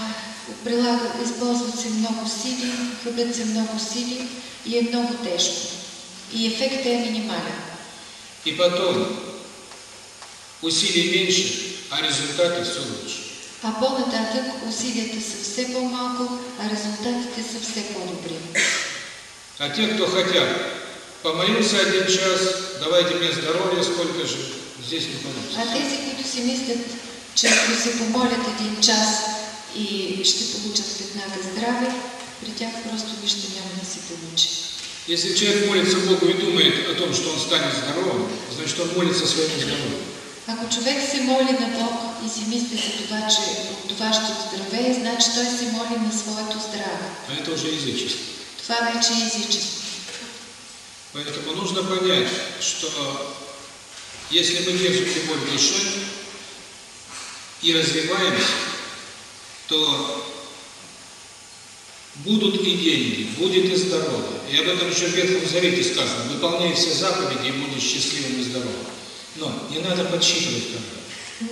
прилага, използват се много сили, хъбят се много сили и е много тежко. И ефектът е минимален. И потом усилий меньше, а результаты все лучше. А по-нататък усилията са все по-малко, а резултатите са все по-добри. А те, кто хотят, помолился один час, давайте мне здоровье, сколько же, здесь не получится. А тези, които си мислят, че ако се помолят един час и ще получат веднага здраве, при тях просто нищо няма да се получи. Если человек молится Богу и думает о том, что он станет здоровым, значит он молится своему здоровью. Ако човек се моли на Бог и си мисли за това, че от това ще оздравее, значи той се моли на своето здраве. А это уже язычество. Това вече е язычество. Поэтому нужно понять, что если мы держим любовь душе и развиваемся, то будут и деньги, будет и здоровье. И об этом еще в Ветхом Завете сказано. Выполняй все заповеди и будешь счастливым и здоровым. Но не надо подсчитывать когда.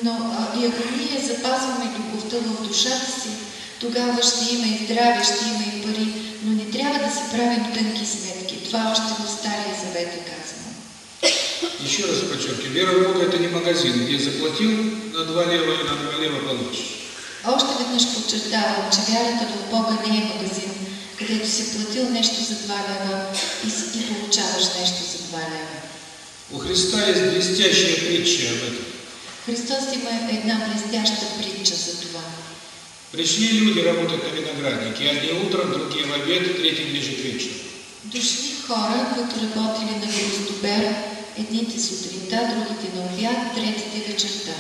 Но ако ние запазваме любовта в душата си, тогава ще има и здраве, пари, но не трябва да се правим тънки сметки. Това още в Стария Завет е казано. Еще раз подчеркиваю, вера в Бога это не магазин, где заплатил на 2 лева и на 2 лева получишь. Още веднъж подчертавам, че вярата в Бога не е магазин, където си платил нещо за 2 лева и, и получаваш нещо за 2 лева. У Христа есть блестящая притча об этом. Христос има една блестяща притча за това. Пришли люди работать на винограднике, одни утром, другие в обед, третьи ближе к вечеру. Дошли хора, които работили на гроздобер, едните сутринта, другите на обяд, третите вечерта.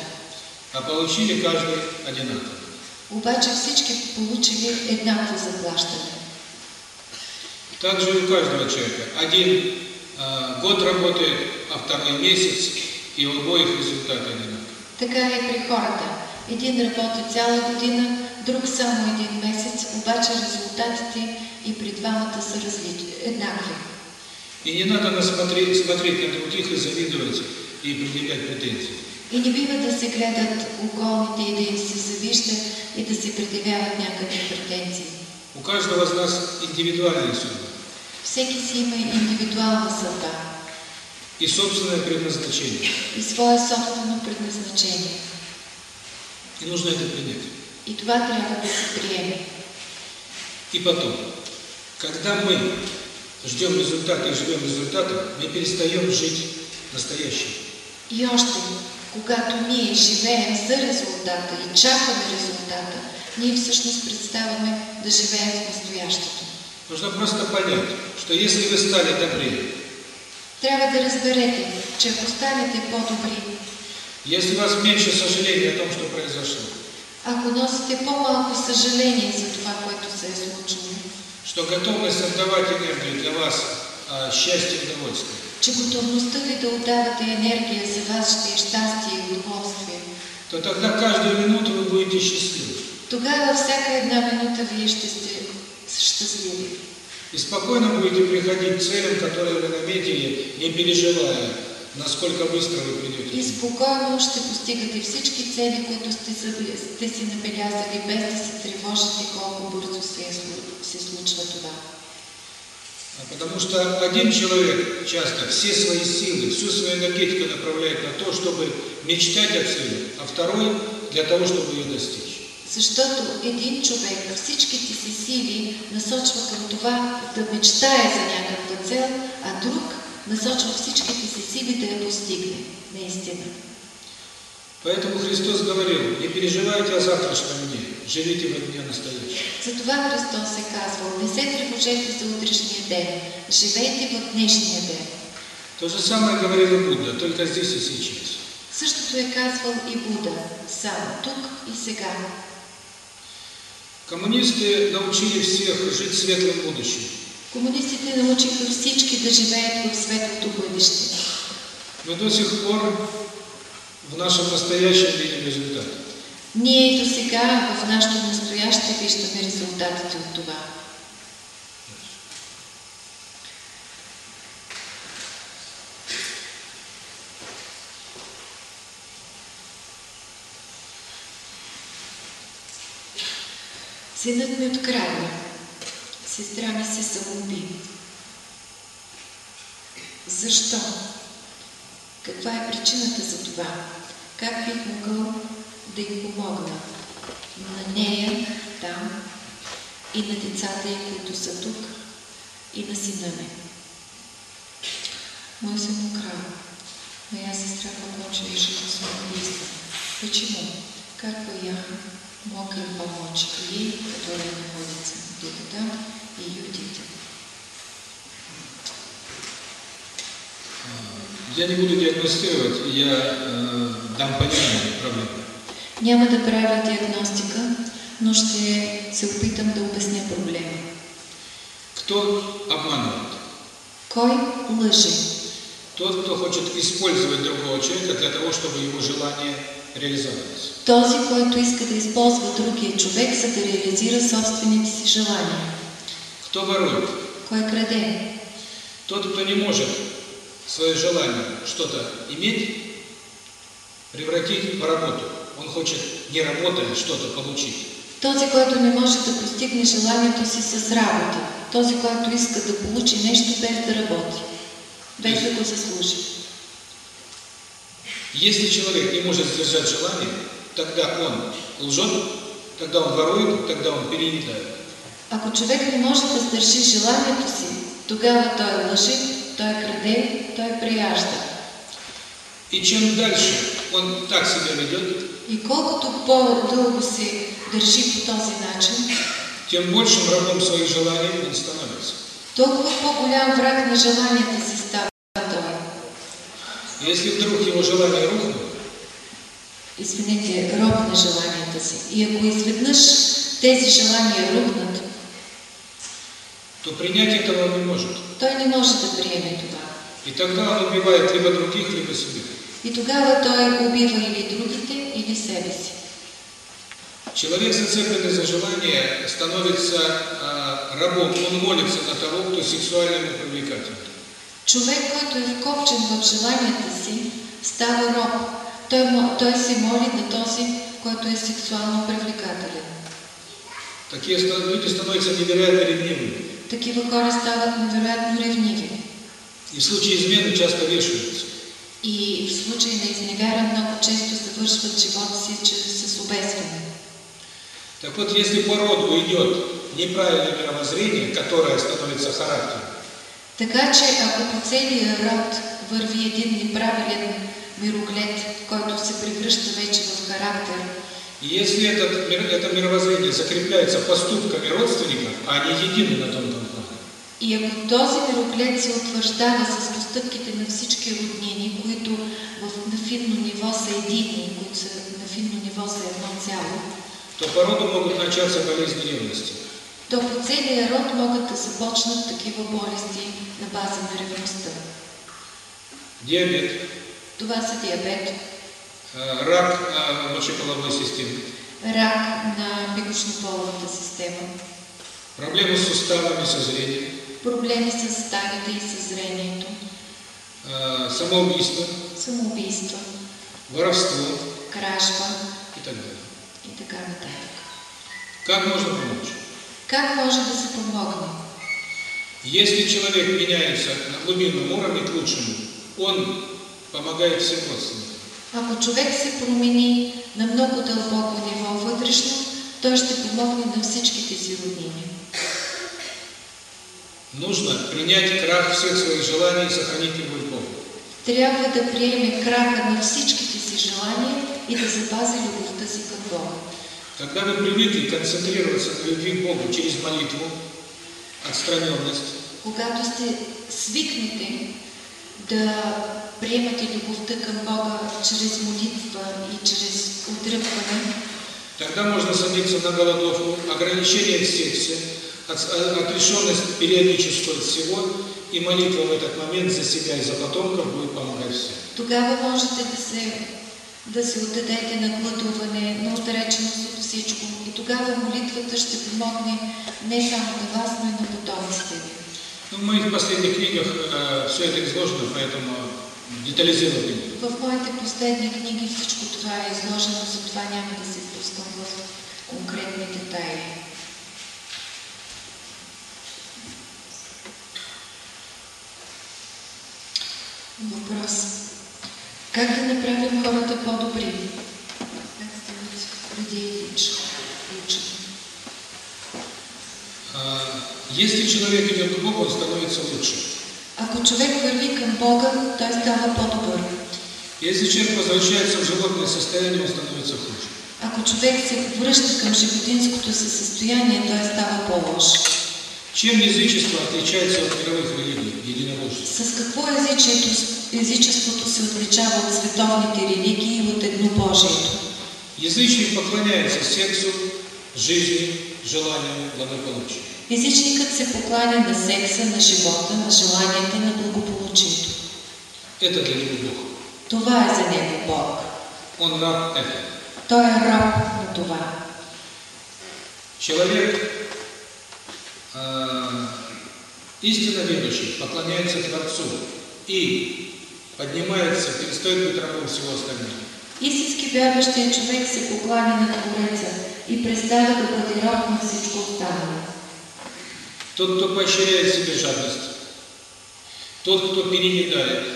А получили каждый одинаково. Обаче всички получили еднакво заплащане. Так же и у каждого человека. Один э, год работает, а второй месяц, и у обоих результаты одинаковые. Така е при хората. Един работи цяла година, друг само един месец, обаче резултатите и при двамата са различни, еднакви. И не надо на смотреть, на других и завидовать, и предъявлять претензии. И не бива да се гледат околните и да им се завижда и да се предявяват някакви претенции. У каждого из нас индивидуальная судьба Всеки си има индивидуална съдба и собственное предназначение. и свое собствено предназначение. И нужно это принять. И трябва да се приеме. И потом, когда мы ждем результата и живем результатом, мы перестаем жить настоящим. И още, когато ние живеем за резултата и чакаме резултата, ние всъщност представяме да живеем в настоящето. Нужно просто понять, что если вы стали добрее, Трябва да разберете, че ако станете по-добри, если у вас меньше сожаления о том, что произошло, ако носите по-малко съжаление за това, което се е случило, что готовность отдавать энергию для вас а, счастье и удовольствие, че готовността ви да отдавате енергия за вас ще е щастие и удоволствие, то тогда каждую минуту вы будете счастливы. Тогава всяка една минута вие ще сте щастливи. И спокойно будете приходить к целям, которые вы наметили, не переживая, насколько быстро вы придете. И спокойно ще постигате всички цели, които сте, сте си набелязали, без да се тревожите колко бързо се, се случва това. А Потому что один человек часто все свои силы, всю свою энергетику направляет на то, чтобы мечтать о цели, а второй для того, чтобы ее достичь. Защото един човек всичките си сили насочва към това да мечтае за някаква цел, а друг насочва всичките си сили да я постигне. Наистина. Поэтому Христос говорил, не переживайте о завтрашнем дне, живите во дне настоящем. Затова Христос е казвал, не се тревожете за утрешния ден, живейте в днешния ден. То же самое говорил и Будда, только здесь и сейчас. Същото е казвал и Буда, само тук и сега. Коммунисты научили всех жить светлым будущим. Комунистите научиха всички да живеят в светлото бъдеще. Но до сих пор в нашем настоящем видим результат. Ние и до сега в нашето настояще виждаме резултатите от това. Синът ми открадна. Сестра ми се самоуби. Защо? Каква е причината за това? Как бих могъл да им помогна? На нея, там, и на децата които са тук, и на сина ми. Мой сын украл. Моя сестра покончила жизнь самоубийством. Почему? Как я мог им помочь ей, которая находится где-то там, ее детям? Я не буду диагностировать, я э, дам понимание проблемы. Няма да правя диагностика, но ще се опитам да обясня проблема. Кто обманывает? Кой лъже? Тот, кто хочет использовать другого человека для того, чтобы его желание реализовалось. Този, който иска да използва другия човек, за да реализира собствените си желания. Кто ворует? Кой краде? Тот, кто не может свое желание что-то иметь, превратить в работу. Он хочет, не работая, что-то получить. Този, който не може да постигне желанието си с работа. Този, който иска да получи нещо без да работи. Без да го заслужи. Если человек не может сдержать желание, тогда он лжет, тогда он ворует, тогда он переедает. Ако човек не може да сдържи желанието си, тогава той лъже, той краде, той прияжда. И чем дальше он так себя ведет, И колкото по-дълго се държи по този начин, тем большим рабом своих желаний он становится. толкова по-голям враг на желанията си става той. Если вдруг его желания рухнут, Извинете, роб на желанията си. И ако изведнъж тези желания рухнат, то принять этого он не может. той не може да приеме това. И тогда он убивает либо других, либо себя. И тогава той убива или другите, или себе си. Человек, зацепленный за желание, становится а, рабом. Он молится на того, кто сексуально ему привлекателен. Човек, който е вкопчен в желанията си, става роб. Той, той се моли на този, който е сексуално привлекателен. Такие люди становятся невероятно ревнивыми. Такива хора стават невероятно ревниви. И в случае измены часто вешаются. И в случай на изневяра много често завършват живота си с обесване. Так вот, если по роду идет неправильное мировоззрение, которое становится характером, Така че ако по целия род върви един неправилен мироглед, който се превръща вече в характер, и если этот, это мировоззрение закрепляется поступками родственников, а они едины на тонком плане, и ако този мироглед се утвърждава с постъпките на всички роднини, които в, на финно ниво са едини, които са, на финно ниво са едно цяло, то по роду могут начаться болезни ревности. то по целия род могат да започнат такива болести на база на ревността. Диабет, Това са диабет, рак э, мочеполовой системы, рак на брачно-половата система, проблемы с суставами, со зрением, проблеми с ставите и с зрението, э, самоубийство, самоубийство, воровство кражба и так далее. и така нататък. Как можно помочь? Как може да се помогне? Если человек меняется на глубинном уровне к лучшему, он помогает всем родственникам. Ако човек се промени на много дълбоко ниво вътрешно, той ще помогне на всичките си роднини. Нужно принять крах всех своих желаний и сохранить к Богу. Трябва да приеме краха на всичките си желания и да запази любовта си към Бога. Когда вы привыкли концентрироваться на любви к Богу через молитву, отстраненность, Когато сте свикнете да приемате любовта към Бога чрез молитва и чрез отръпване, тогда можно садиться на голодовку, ограничение в сексе, от- отрешенность периодическую от всего, и молитва в этот момент за себя и за потомков будет помогать всем. тогава можете да се, да се отдадете на гладуване, на отреченост от всичко. И тогава молитвата ще помогне не само на вас, но и на потомците ви. Ну, в моих последних книгах все это изложено, поэтому буду. В моите последни книги всичко това е изложено, затова няма да се впускам в конкретни детайли. Въпрос. Как да направим хората по-добри? Как стават преди учат? Если человек идет к Богу, он становится лучше. Ако човек върви към Бога, той става по-добър. Если человек возвращается в животное состояние, он становится хуже. Ако човек се връща към животинското си състояние, той става по-лош. Чем язычество отличается от мировых религий, единобожеств? С какво езичието, езичеството се отличава от световните религии и от еднобожието? Язычник поклоняется сексу, жизни, желаниям, благополучию. Езичникът се покланя на секса, на живота, на желанията, на благополучието. Это для него Бог. Това е за него Бог. Он раб этого. Той е роб на това. Человек а, истинно верующий поклоняется Творцу и поднимается, перестает быть рабом всего остального. Истински вярващият човек се покланя на Твореца и представя да бъде роб на всичко останало. Тот, кто поощряет себе жадность, тот, кто переедает,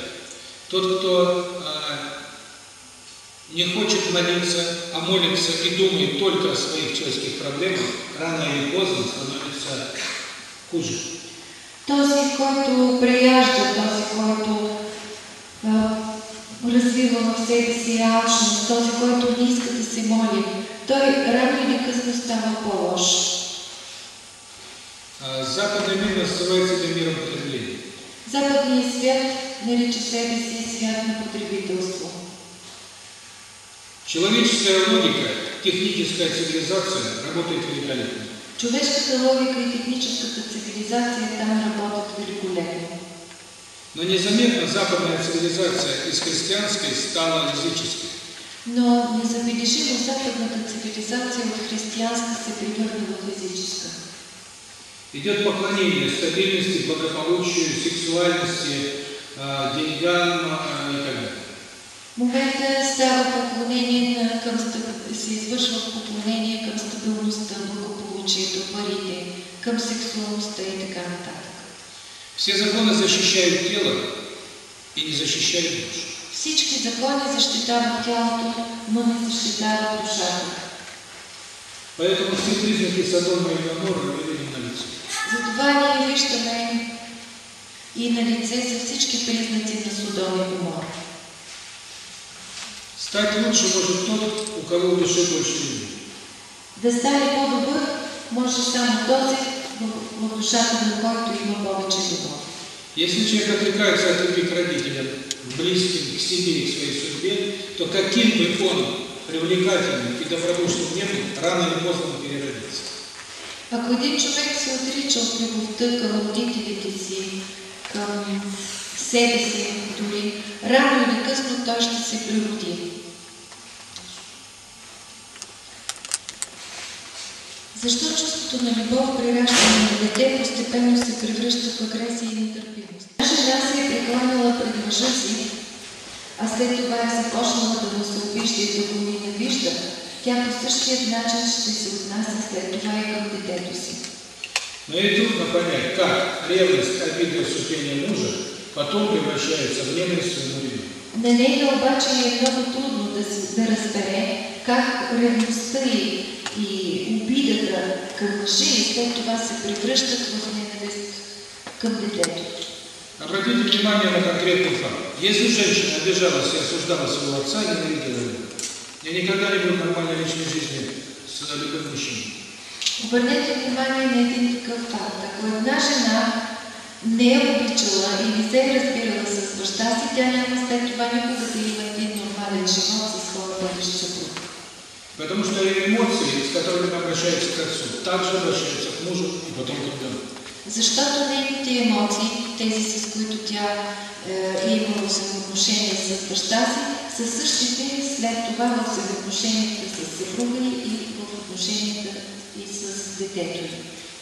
тот, кто а, не хочет молиться, а молится и думает только о своих человеческих проблемах, рано или поздно становится хуже. Този, който преяжда, този, който а, развива в себе си алчност, този, който не иска да се моли, той рано или късно става по-лош. А, Западный мир называет себя миром потребления. Западният свят нарича себе си свят на потребителство. Человеческая логика, техническая цивилизация работает великолепно. Човешката логика и техническата цивилизация там работят великолепно. Но незаметно западная цивилизация из христианской стала языческой. Но незабележимо западната цивилизация от християнска се превърна в езическа. Идет поклонение стабильности, благополучию, сексуальности, а, деньгам а, и так далее. Момента става поклонение към, се извършва поклонение към стабилността, благополучието, парите, към сексуалността и така нататък. Все законы защищают тело и не защищают душу. Всички закони защитават тялото, но не защитават душата. Поэтому все признаки Содома и Гоморры мы видим на лице. Затова ние виждаме и на лице за всички признаци на Содом и Гомор. Стать лучше может тот, у кого в душе больше любви. Да стане по-добър може само този, в, душата на който има повече любов. Если человек отрекается от любви к родителям, близким, к себе и к своей судьбе, то каким бы он привлекательным и добродушным не был, рано или поздно он. Ако един човек се отрича от любовта към родителите си, към себе си дори, рано или късно той ще се природи. Защо чувството на любов при раждане на дете постепенно се превръща в агресия и нетърпимост? Жена се е прекланяла пред мъжа си, а след това е започнала да му се обижда и да го ненавижда, тя по същия начин ще се отнася след това и към детето си. Но и трудно понять, как ревность, обида и осуждение мужа потом превращается в к своему ребенку. На нея обаче е много трудно да, да разбере как ревността и, и обидата към мъжа и след това се превръщат в ненавист към детето. Обратите внимание на конкретный факт. Если женщина обижалась и осуждала своего отца, ненавидела его, я никогда не будет нормальной личной жизни с любым мужчиной. Обърнете внимание на един такъв факт. Ако една жена не е обичала и не се е разбирала с баща си, тя няма след това никога да има един нормален живот със своя бъдещ съпруг. Потому что эмоции, с которыми она обращается к отцу, также обращаются к мужу и потом к ребенку. Защото нейните емоции, тези с които тя е, е имала взаимоотношения с баща си, са същите след това в взаимоотношенията с съпруга и в отношенията и с детето й.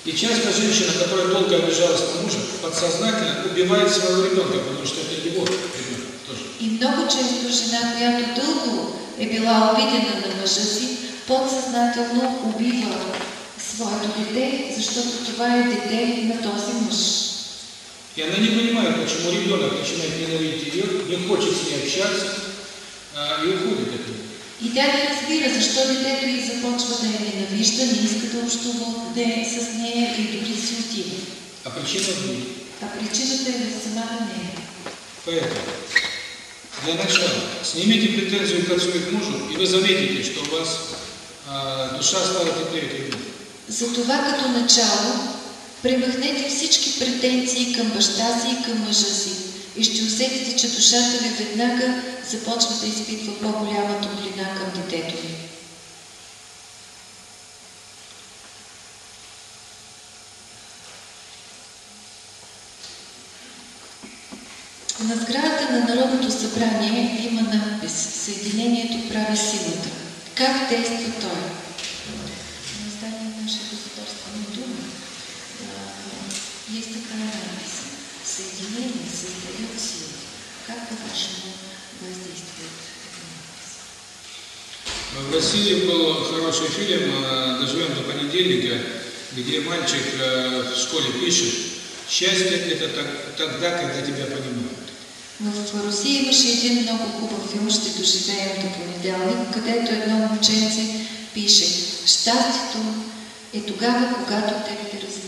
И часто женщина, которая долго обижалась на мужа, подсознательно убивает своего ребенка, потому что это его ребенок тоже. И много често жена, която дълго е била обидена на мъжа си, подсъзнателно убива своето дете, защото това е дете на този мъж. И она не понимает, почему ребенок начинает ненавидеть ее, не хочет с ней общаться а, и уходит от нее. И тя не разбира защо детето й започва да я ненавижда, не иска да общува да е с нея и дори си отива. А причина в ней. А причината е в самата нея. Поэтому, для начала, снимите претензию к отцу и к мужу, и вы заметите, что у вас а, душа стала теплее ребенку. Затова като начало премахнете всички претенции към баща си и към мъжа си и ще усетите, че душата ви веднага започва да изпитва по-голяма топлина към детето ви. На сградата на Народното събрание има надпис Съединението прави силата. Как действа той? Соединение создает силу. Как по-вашему воздействует надпись? В России был хороший фильм «Доживем до понедельника», где мальчик а, в школе пишет «Счастье – это тогда, когда тебя понимают». В Русия имаше един много хубав филм «Ще доживеем до понеделник», където едно момченце пише «Щастието е тогава, когато те те разбират».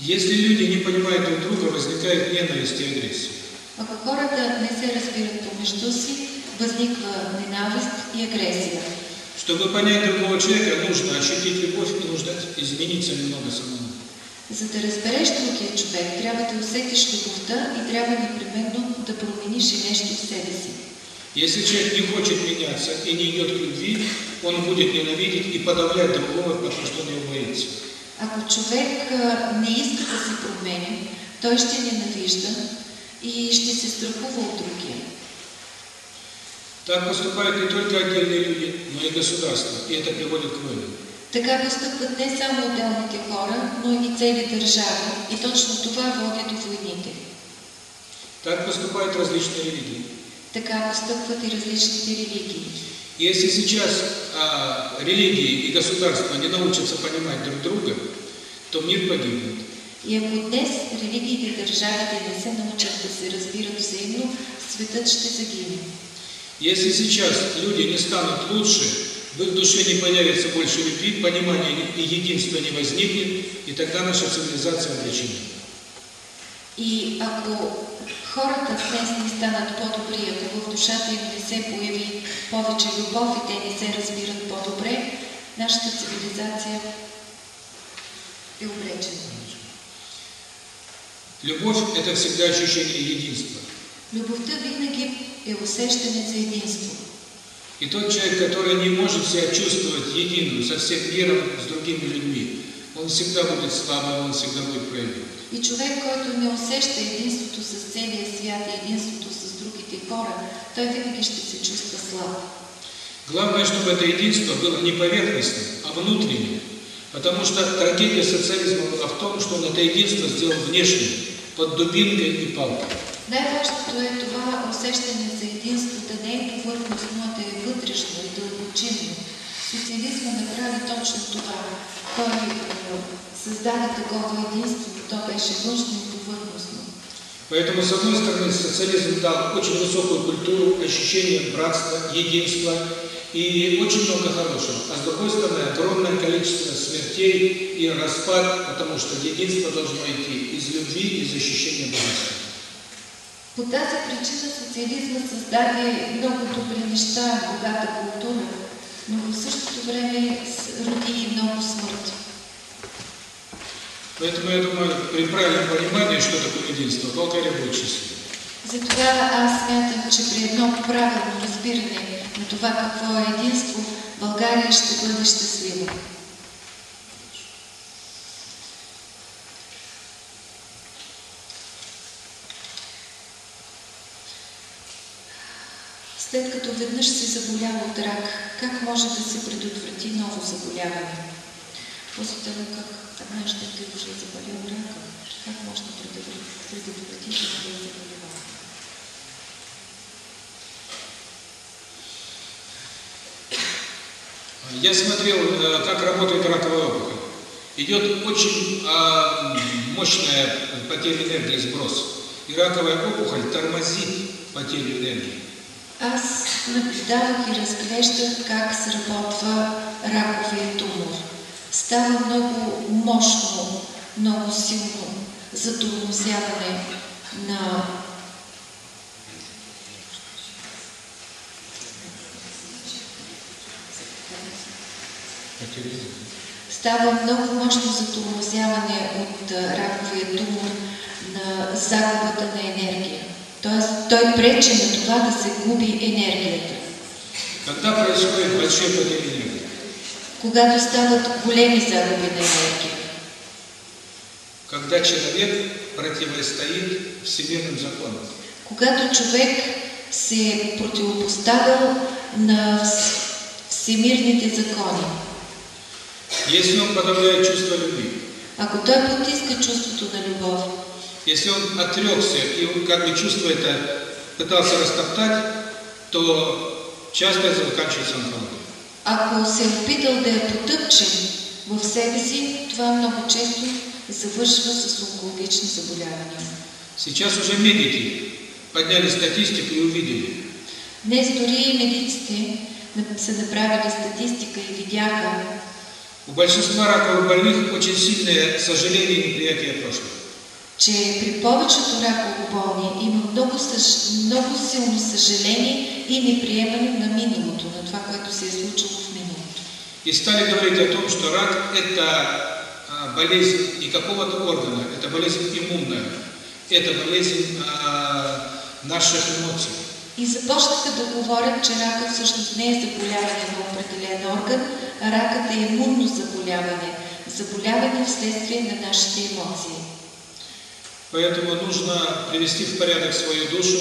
Если люди не понимают друг друга, возникает ненависть и агрессия. Ако хората не се разбират помежду си, възниква ненавист и агресия. Чтобы понять другого человека, нужно ощутить любовь и нужно измениться немного самому. За да разбереш другия човек, трябва да усетиш любовта и трябва непременно да промениш и нещо в себе си. Если человек не хочет меняться и не идет к любви, он будет ненавидеть и подавлять другого, потому что он его боится. Ако човек не иска да се променя, той ще ненавижда и ще се страхува от другия. Так поступают не только отдельные люди, но и государства, и это приводит к войнам. Така постъпват не само отделните хора, но и цели държави. И точно това води до войните. Так поступают различные религии. Така постъпват и различните религии. Если сейчас а, религии и государства не научатся понимать друг друга, то мир погибнет. И ако днес религиите и държавите не се научат да се разбират взаимно, светът ще загине. Если сейчас люди не станут лучше, в их душе не появится больше любви, понимания и единства не возникнет, и тогда наша цивилизация обречена. И ако хората днес не станат по-добри, ако в душата им не се появи повече любов и те не се разбират по-добре, нашата цивилизация е обречена. Любовь – это всегда ощущение единства. Любовта винаги е усещане за единство. И тот человек, который не может себя чувствовать единым со всем миром, с другими людьми, он всегда будет слабым, он всегда будет проявлен. И човек, който не усеща единството с целия свят и единството с другите хора, той винаги ще се чувства слаб. Главное, чтобы это единство было не поверхностным, а внутренним. Потому что трагедия социализма была в том, что он это единство сделал внешним, под дубинкой и палкой. Най-важното е това усещане за единство да не е повърхностно, да е вътрешно и дълбочинно. Социализма направи точно това. Той създаде такова единство, то беше външно и повърхностно. Поэтому, с одной стороны, социализм дал очень высокую культуру, ощущение братства, единства и очень много хорошего. А с другой стороны, огромное количество смертей и распад, потому что единство должно идти из любви, из ощущения братства. По тази причина социализма създаде много добри неща, богата култура, но в същото време роди и много смърт. Поэтому я думаю, при правильном понимании, что такое единство, Болгария будет счастлива. Затова аз смятам, че при едно правилно разбиране на това какво е единство, България ще бъде щастлива. След като веднъж си заболял от рак, как може да се предотврати ново заболяване? После как однажды ты уже заболел раком, как можно предотвратить предотвратить новое заболевание? Я смотрел, э, как работает раковая опухоль. Идет очень а, мощная потеря энергии, сброс. И раковая опухоль тормозит потерю энергии. Аз наблюдавах и разглеждах как сработва раковия тумор. Става много мощно, много силно затормозяване на. Става много мощно затормозяване от раковия тумор на загубата на енергия. Тоест той пречи на това да се губи енергията. Когда происходит большие потери? Когато стават големи загуби на енергия. Когда человек противостоит всемирным законам. Когато човек се е противопоставил на вс- всемирните закони, Если он подавляет чувство любви, ако той потиска чувството на любов, если он отрекся и он как бы чувство это пытался растоптать, то часто это заканчивается онкологией. ако се е опитал да я потъпче в себе си, това много често завършва с онкологични заболявания. Сейчас уже медики подняли статистику и увидели, Днес дори и медиците са направили статистика и видяха, у большинства раковых больных очень сильное сожаление и неприятие прошлого. Че при повечето ракови болни има много, съж... много силно съжаление и неприемане на миналото, на това, което се е случило в миналото. И стали говорить о том, что рак – это а, болезнь не какого-то органа, это болезнь иммунная, это болезнь а, наших эмоций. И започнаха да говорят, че ракът всъщност не е заболяване на определен орган, а ракът е имунно заболяване, заболяване вследствие на нашите емоции. Поэтому нужно привести в порядок свою душу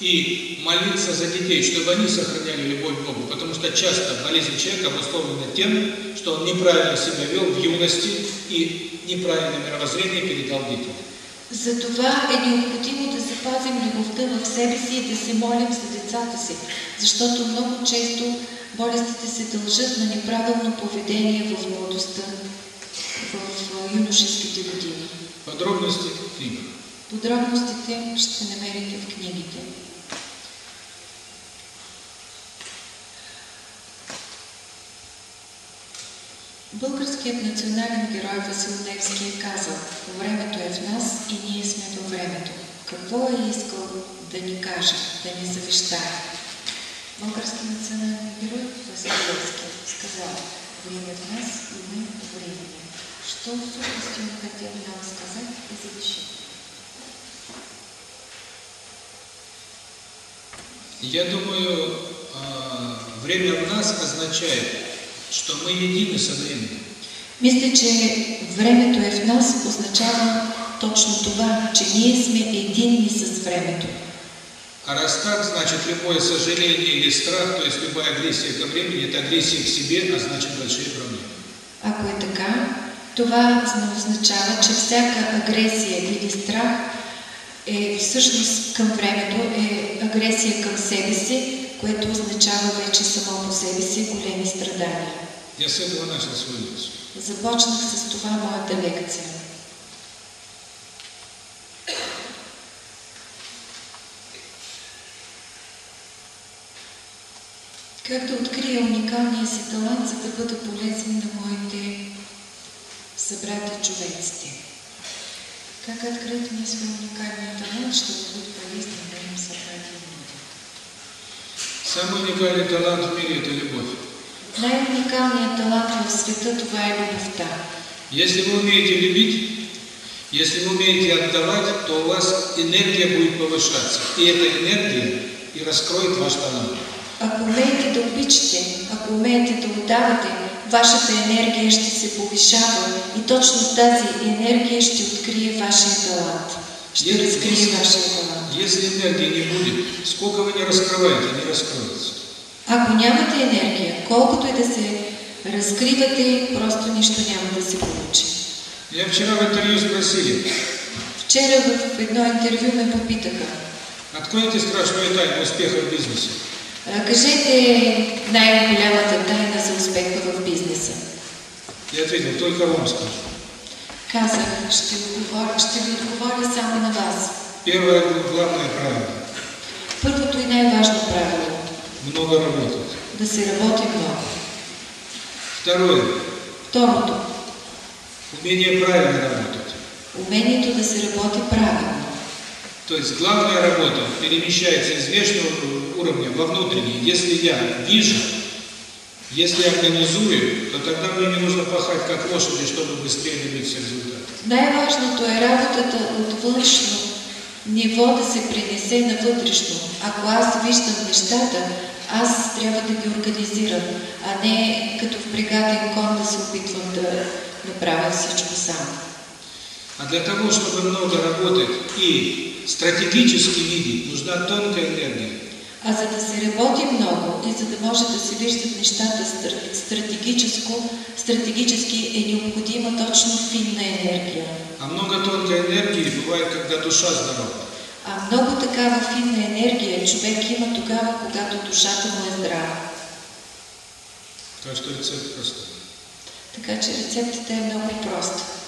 и молиться за детей, чтобы они сохраняли любовь к Богу. Потому что часто болезнь человека обусловлена тем, что он неправильно себя вел в юности и неправильное мировоззрение передал детям. Затова е необходимо да запазим любовта в себе си и да се молим за децата си, защото много често болестите се дължат на неправилно поведение в младостта, в юношеските години. Подробности в книгах. Подробностите ще намерите в книгите. Българският национален герой Васил Левски е казал Времето е в нас и ние сме във времето. Какво е искал да ни каже, да ни завещае? Българският национален герой Васил Левски сказал Время в нас и мы в времени. Что в сущности он хотел нам сказать и завещать? Я думаю, а, время в нас означает, что мы едины со временем. Мисля, че времето е в нас означава точно това, че ние сме единни с времето. А раз так, значит, любое сожаление или страх, то есть любая агрессия ко времени, это агрессия к себе, а значит большие проблемы. Ако е така, това означава, че всяка агресия или страх е всъщност към времето, е агресия към себе си, което означава вече само по себе си големи страдания. Я с этого начал свою лекцию. Започнах с това моята лекция. Как да открия уникалния си талант, за да бъда полезен на моите събрати човеците? Как открыть мне свой уникальный талант, чтобы быть полезным моим собратьям людям? Самый уникальный талант в мире – это любовь. Най-уникалният талант в света това е любовта. Если вы умеете любить, если вы умеете отдавать, то у вас энергия будет повышаться. И эта энергия и раскроет ваш талант. Ако умеете да обичате, ако умеете да отдавате, вашата енергия ще се повишава и точно тази енергия ще открие вашия талант. Ще Если- разкрие вашия талант. Если энергии не будет, сколько вы не раскрываете, не раскроется. Ако нямате енергия, колкото и да се разкривате, просто нищо няма да се получи. Меня вчера в интервью спросили, Вчера в едно интервю ме попитаха, откройте страшную тайну успеха в бизнесе. «А, кажете най-голямата тайна за успеха в бизнеса. Я ответил, только вам скажу. Казах, ще, отговоря, ще ви отговоря само на вас. Первое главное правило Първото и най-важно правило – много работать. – да се работи много. Второе Второто – умение правильно работать. – умението да се работи правилно. То есть главная работа перемещается из внешнего уровня во внутренний. Если я вижу, если я организую, то тогда мне не нужно пахать как лошади, чтобы быстрее добиться результата. Най-важното е работата от външно ниво да се принесе на вътрешно. Ако аз виждам нещата, аз трябва да ги организирам, а не като впрегатен кон да се опитвам да направя всичко сам. А для того, чтобы много работать и стратегически видеть, нужна тонкая энергия. А за да се работи много и за да може да се виждат нещата стр- стратегическо, стратегически е необходима точно финна енергия. А много тонкой энергии бывает, когда душа здорова. А много такава финна енергия човек има тогава, когато душата му е здрава. Так что рецепт простой. Така че рецептата е много проста.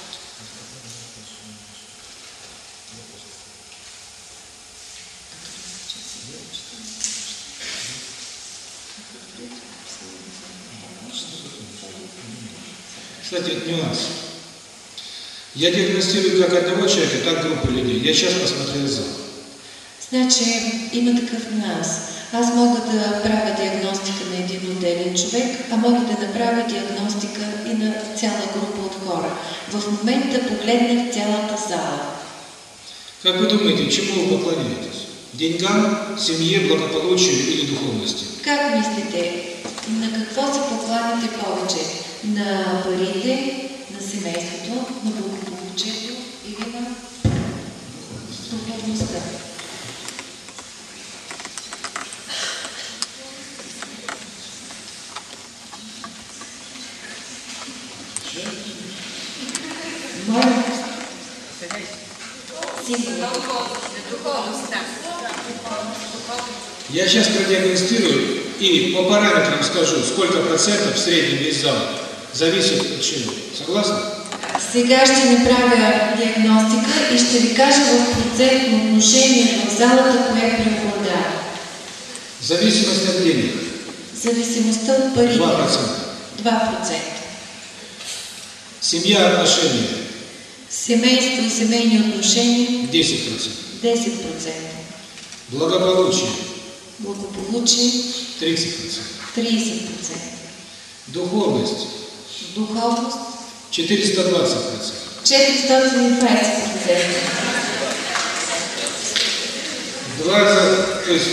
Кстати, нюанс. Я диагностирую как одного человека, так группу людей. Я сейчас посмотрел зал. Значи има такъв нюанс. Аз мога да правя диагностика на един отделен човек, а мога да направя диагностика и на цяла група от хора. В момента погледнах цялата зала. Как вы думаете, чему вы поклоняетесь? Деньгам, семье, благополучию или духовности? Как мислите, на какво се покланяте повече? На парите, на семейството, на благополучието или на духовността? Моля. Я сейчас продиагностирую и по параметрам скажу, сколько процентов в среднем весь зал зависит от чего. Согласны? Сега ще направя диагностика и ще ви кажа в процентно отношение в залата, кое преобладава. Зависимость от денег Зависимостта от парите 2%. 2%. Семья, отношения Семейство и семейни отношения 10%. 10%. Благополучие Благополучие 30%. 30%. Духовность Духовност 420%. 420%. Два раза, то есть,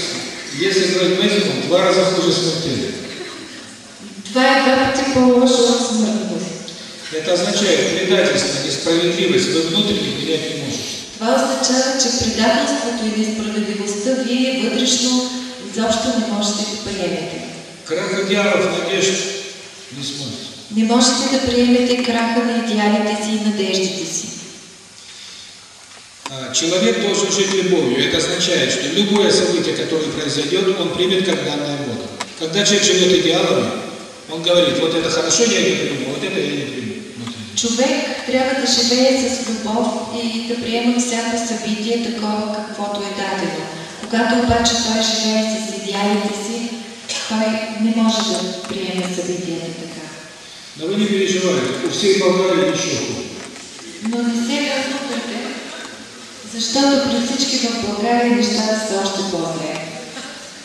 если брать медикум, два раза хуже смертельно. Два по-лошо от смъртност. Это означает, предательство, несправедливость вы внутренне менять не можете. Това означава, че предателството и несправедливостта вие вътрешно изобщо не можете да приемете. Крах идеалов, надежд не сможете. Не можете да приемете краха на идеалите си и надеждите си. Человек должен жить любовью. Это означает, что любое событие, которое произойдет, он примет как данное Богом. Когда человек живет идеалами, он говорит, вот это хорошо, я не приму, вот это я не приму. Човек трябва да живее с любов и да приема всяко събитие такова, каквото е дадено. Когато обаче той живее с идеалите си, той не може да приеме събитията така. Но вы не переживайте, у всей Болгарии еще хуже. Но не се вълнувайте, защото при всички в България нещата са още по-зле.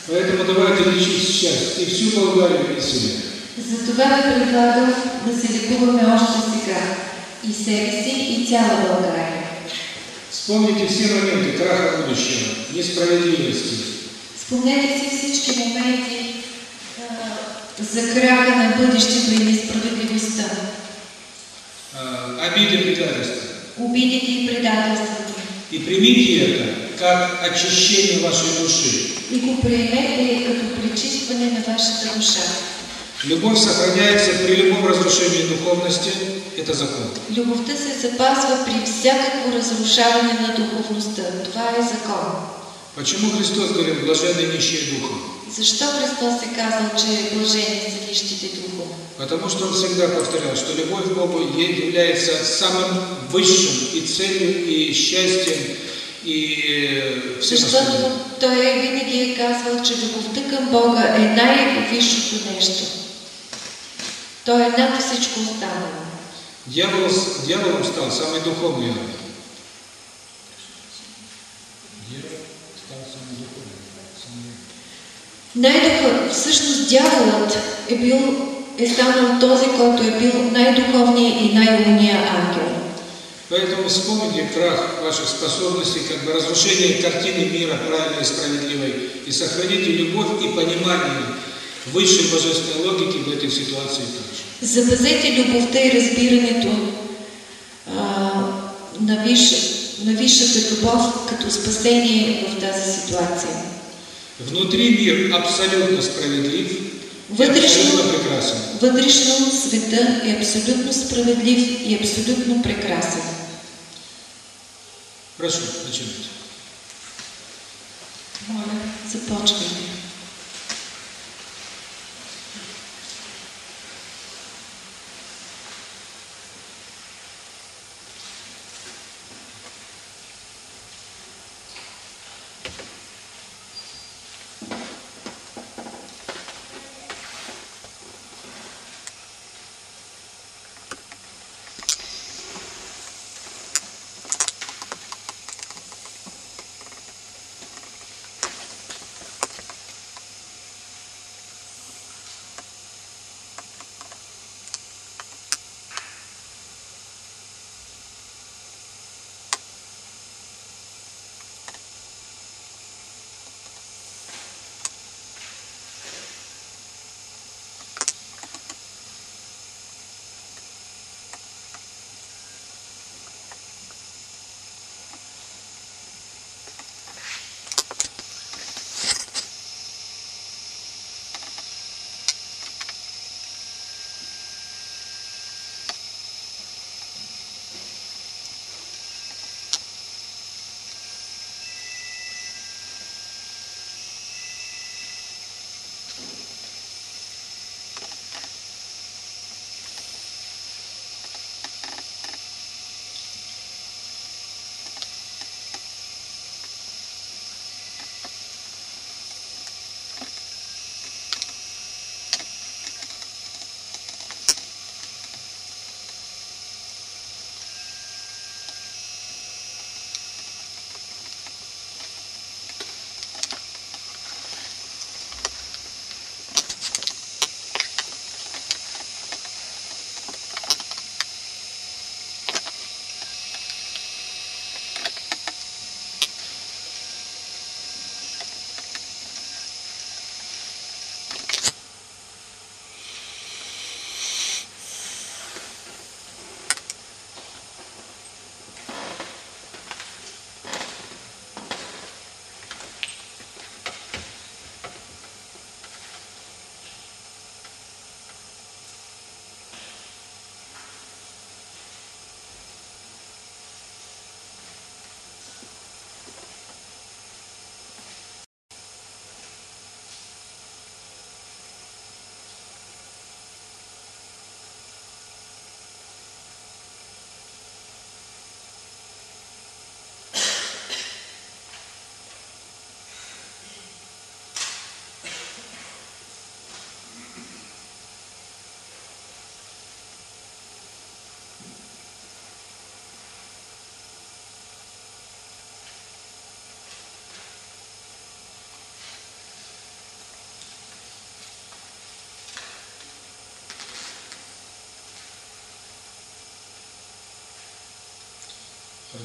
Поэтому давайте лечить сейчас и всю Болгарию, и себя. Затова ви предлагам да се лекуваме още сега. И себе си, и цяла България. Вспомните все моменты краха будущего, несправедливости, Спомнете си всички моменти за краха на бъдещето и несправедливостта, а, обиды, предательства. обидите и предателството. И примите это как очищение вашей души. И го приемете като пречистване на вашата душа. Любовь сохраняется при любом разрушении духовности, это закон. Любовта се запазва при всякакво разрушаване на духовността. Това е закон. Почему Христос говорил, блаженны нищие духом? Защо Христос е казал, че блажени са нищите духом? Потому что Он всегда повторял, что любовь к Богу является самым высшим и целью, и счастьем, и э, всем Защото той винаги е казвал, че любовта към Бога е най-висшото нещо. Той е над всичко останало. Дьявол, дьяволом стал самый духовный. Дьявол стал самый духовный, самый Най-духов... Всъщност дяволът е бил е станал този, който е бил най-духовният и най-умният ангел. Поэтому вспомните крах ваших способностей, как бы разрушение картины мира правильной и справедливой, и сохраните любовь и понимание высшей божественной логики в этой ситуации также. Запазете любовта и разбирането а, на, виш, на висшата любов като спасение в тази ситуация. Внутри мир абсолютно справедлив Вътрешно, прекрасен. вътрешно света е абсолютно справедлив и абсолютно прекрасен. Прошу, начинайте. Моля, започвайте.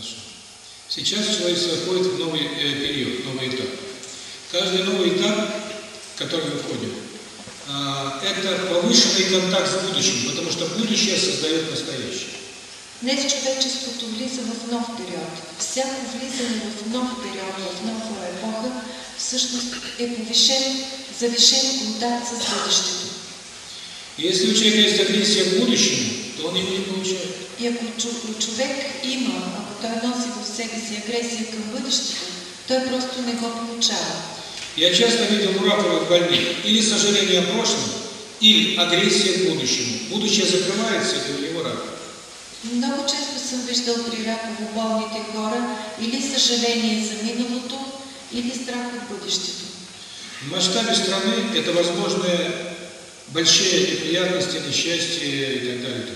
Хорошо. Сейчас человечество входит в новый э, период, новый этап. Каждый новый этап, в который мы входим, э, это повышенный контакт с будущим, потому что будущее создает настоящее. Днес човечеството влиза в нов период. Всяко влизане в нов период, в нова епоха, всъщност е повишен, завишен контакт с бъдещето. Если у человека есть агрессия к будущему, то он его не получает. И ако човек има, той носи в себе си агресия към бъдещето, той просто не го получава. Я часто видел у раковых больных или сожаление о прошлом, или агрессия к будущему. Будущее закрывается, и у него рак. Много често съм виждал при раково болните хора или съжаление за миналото, или страх от бъдещето. В масштабе страны это возможные большие неприятности, несчастья и так далее. и так далее.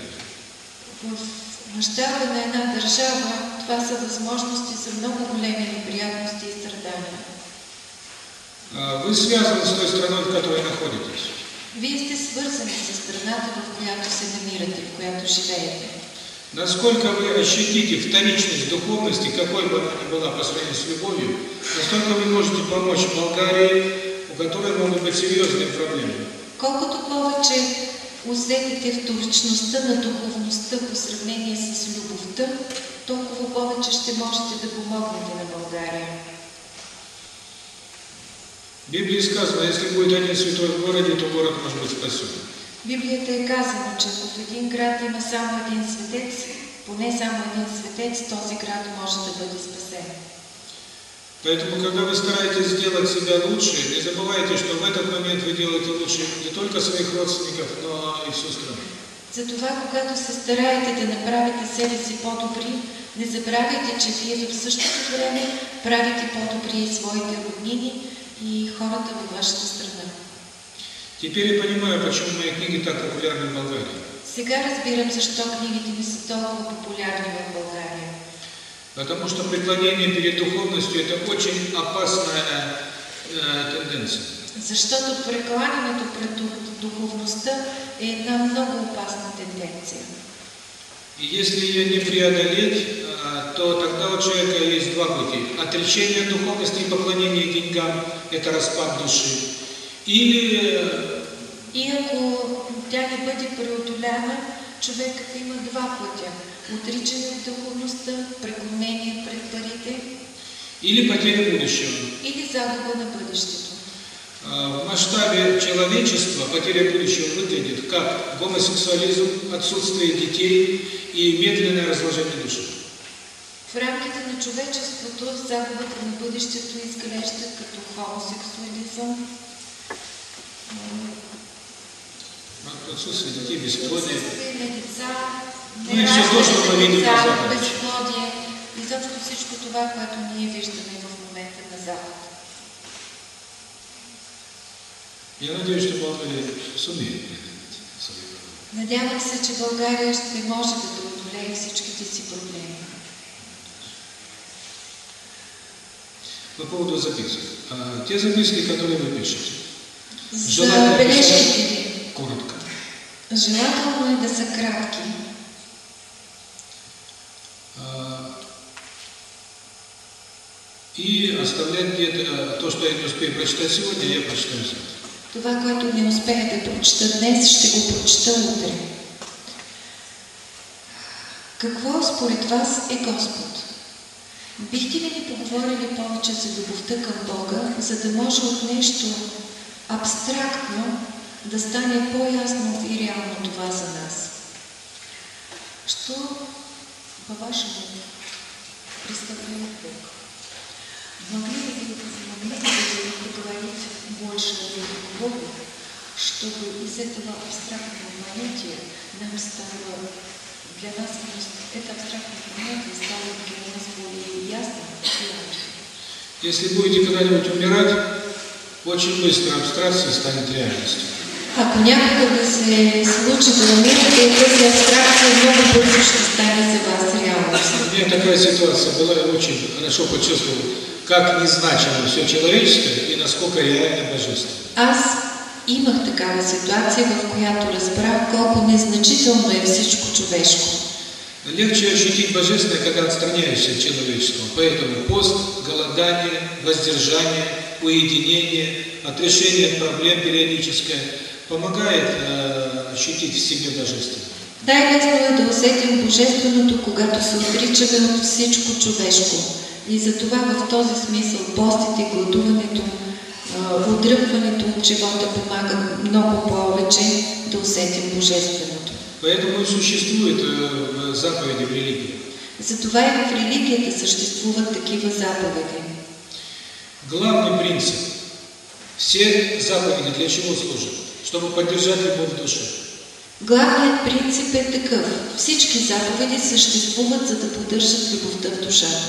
В мащаба на една държава това са възможности за много големи неприятности и страдания. Вы связаны с той страной, в которой находитесь. Вие сте свързани с страната, в която се намирате, в която живеете. Насколько вы ощутите вторичность духовности, какой бы она ни была по сравнению с любовью, настолько вы можете помочь Болгарии, у которой могут быть серьезные проблемы. Колкото повече усетите вторичността на духовността по сравнение с любовта, толкова повече ще можете да помогнете на България. В Библии сказано, если будет один святой в городе, то город может быть спасен. Библията е казано, че ако в един град има само един светец, поне само един светец, този град може да бъде спасен. Поэтому, когда вы стараетесь сделать себя лучше, не забывайте, что в этот момент вы делаете лучше не только своих родственников, но и всю страну. Затова, когато се стараете да направите себе си по-добри, не забравяйте, че вие в същото време правите по-добри и своите роднини и хората във вашата страна. Теперь я понимаю, почему мои книги так популярны в Болгарии. Сега разбирам защо книгите ми са толкова популярни в България. Потому что преклонение перед духовностью – это очень опасная э, тенденция. Защото прекланянето пред дух- духовността е една много опасна тенденция. И если ее не преодолеть, а, то тогда у человека есть два пути. Отречение от духовности и поклонение деньгам – это распад души. Или э, И ако тя не бъде преодоляна, човекът има два пътя. Отричане от духовността, преклонение пред парите или потеря будущего. или загуба на бъдещето. В масштабе человечества потеря будущего выглядит как гомосексуализм, отсутствие детей и медленное разложение души. В рамките на човечеството загубата на бъдещето изглежда като хомосексуализъм, Отсутствие детей, бесплодие. отсъствие на деца, Ну и все то, что мы видим на деца, Западе. безплодие, изобщо всичко това, което ние виждаме в момента на Запад. Я надеюсь, что Болгария сумеет преодолеть свои проблемы. Надявам се, че България ще може да преодолее всичките си проблеми. По поводу записок. А, Те записки, которые вы пишете, За Желательно бележките коротко. Желателно е да са кратки. А, И оставлять где-то то, что я не успею прочитать сегодня, я прочитаю завтра. Това, което не успея да прочета днес, ще го прочета утре. Какво според вас е Господ? Бихте ли ни поговорили повече за любовта към Бога, за да може от нещо абстрактно да стане по-ясно и реално това за нас? Что, по-вашему, представляет Бог? Могли могли бы поговорить больше о Богу, чтобы из этого абстрактного понятия нам стало, для нас это абстрактное понятие стало для нас более ясным и реальным? Если будете когда-нибудь умирать, очень быстро абстракция станет реальностью. Ако някога да се случи да умирате, тази абстракция много бързо ще стане за вас реалност. У меня такая ситуация была, я очень хорошо почувствовал, как незначимо все человеческое и насколько реально божественно. Аз имах такава ситуация, в която разбрах колко незначително е всичко човешко. Легче ощутить Божественное, когда отстраняешься от человеческого. Поэтому пост, голодание, воздержание, уединение, отрешение от проблем периодическое помогает э, ощутить в себе Божественное. Най-лесно е да усетим Божественото, когато се отричаме от всичко човешко. И затова в този смисъл постите, гладуването, отдръпването от живота помагат много повече да усетим Божественото. Поэтому и существует заповеди в религии. Затова и в религията съществуват такива заповеди. Главный принцип. Все заповеди для чего служат? Чтобы поддержать любовь в душе. Главният принцип е такъв. Всички заповеди съществуват, за да поддържат любовта в душата.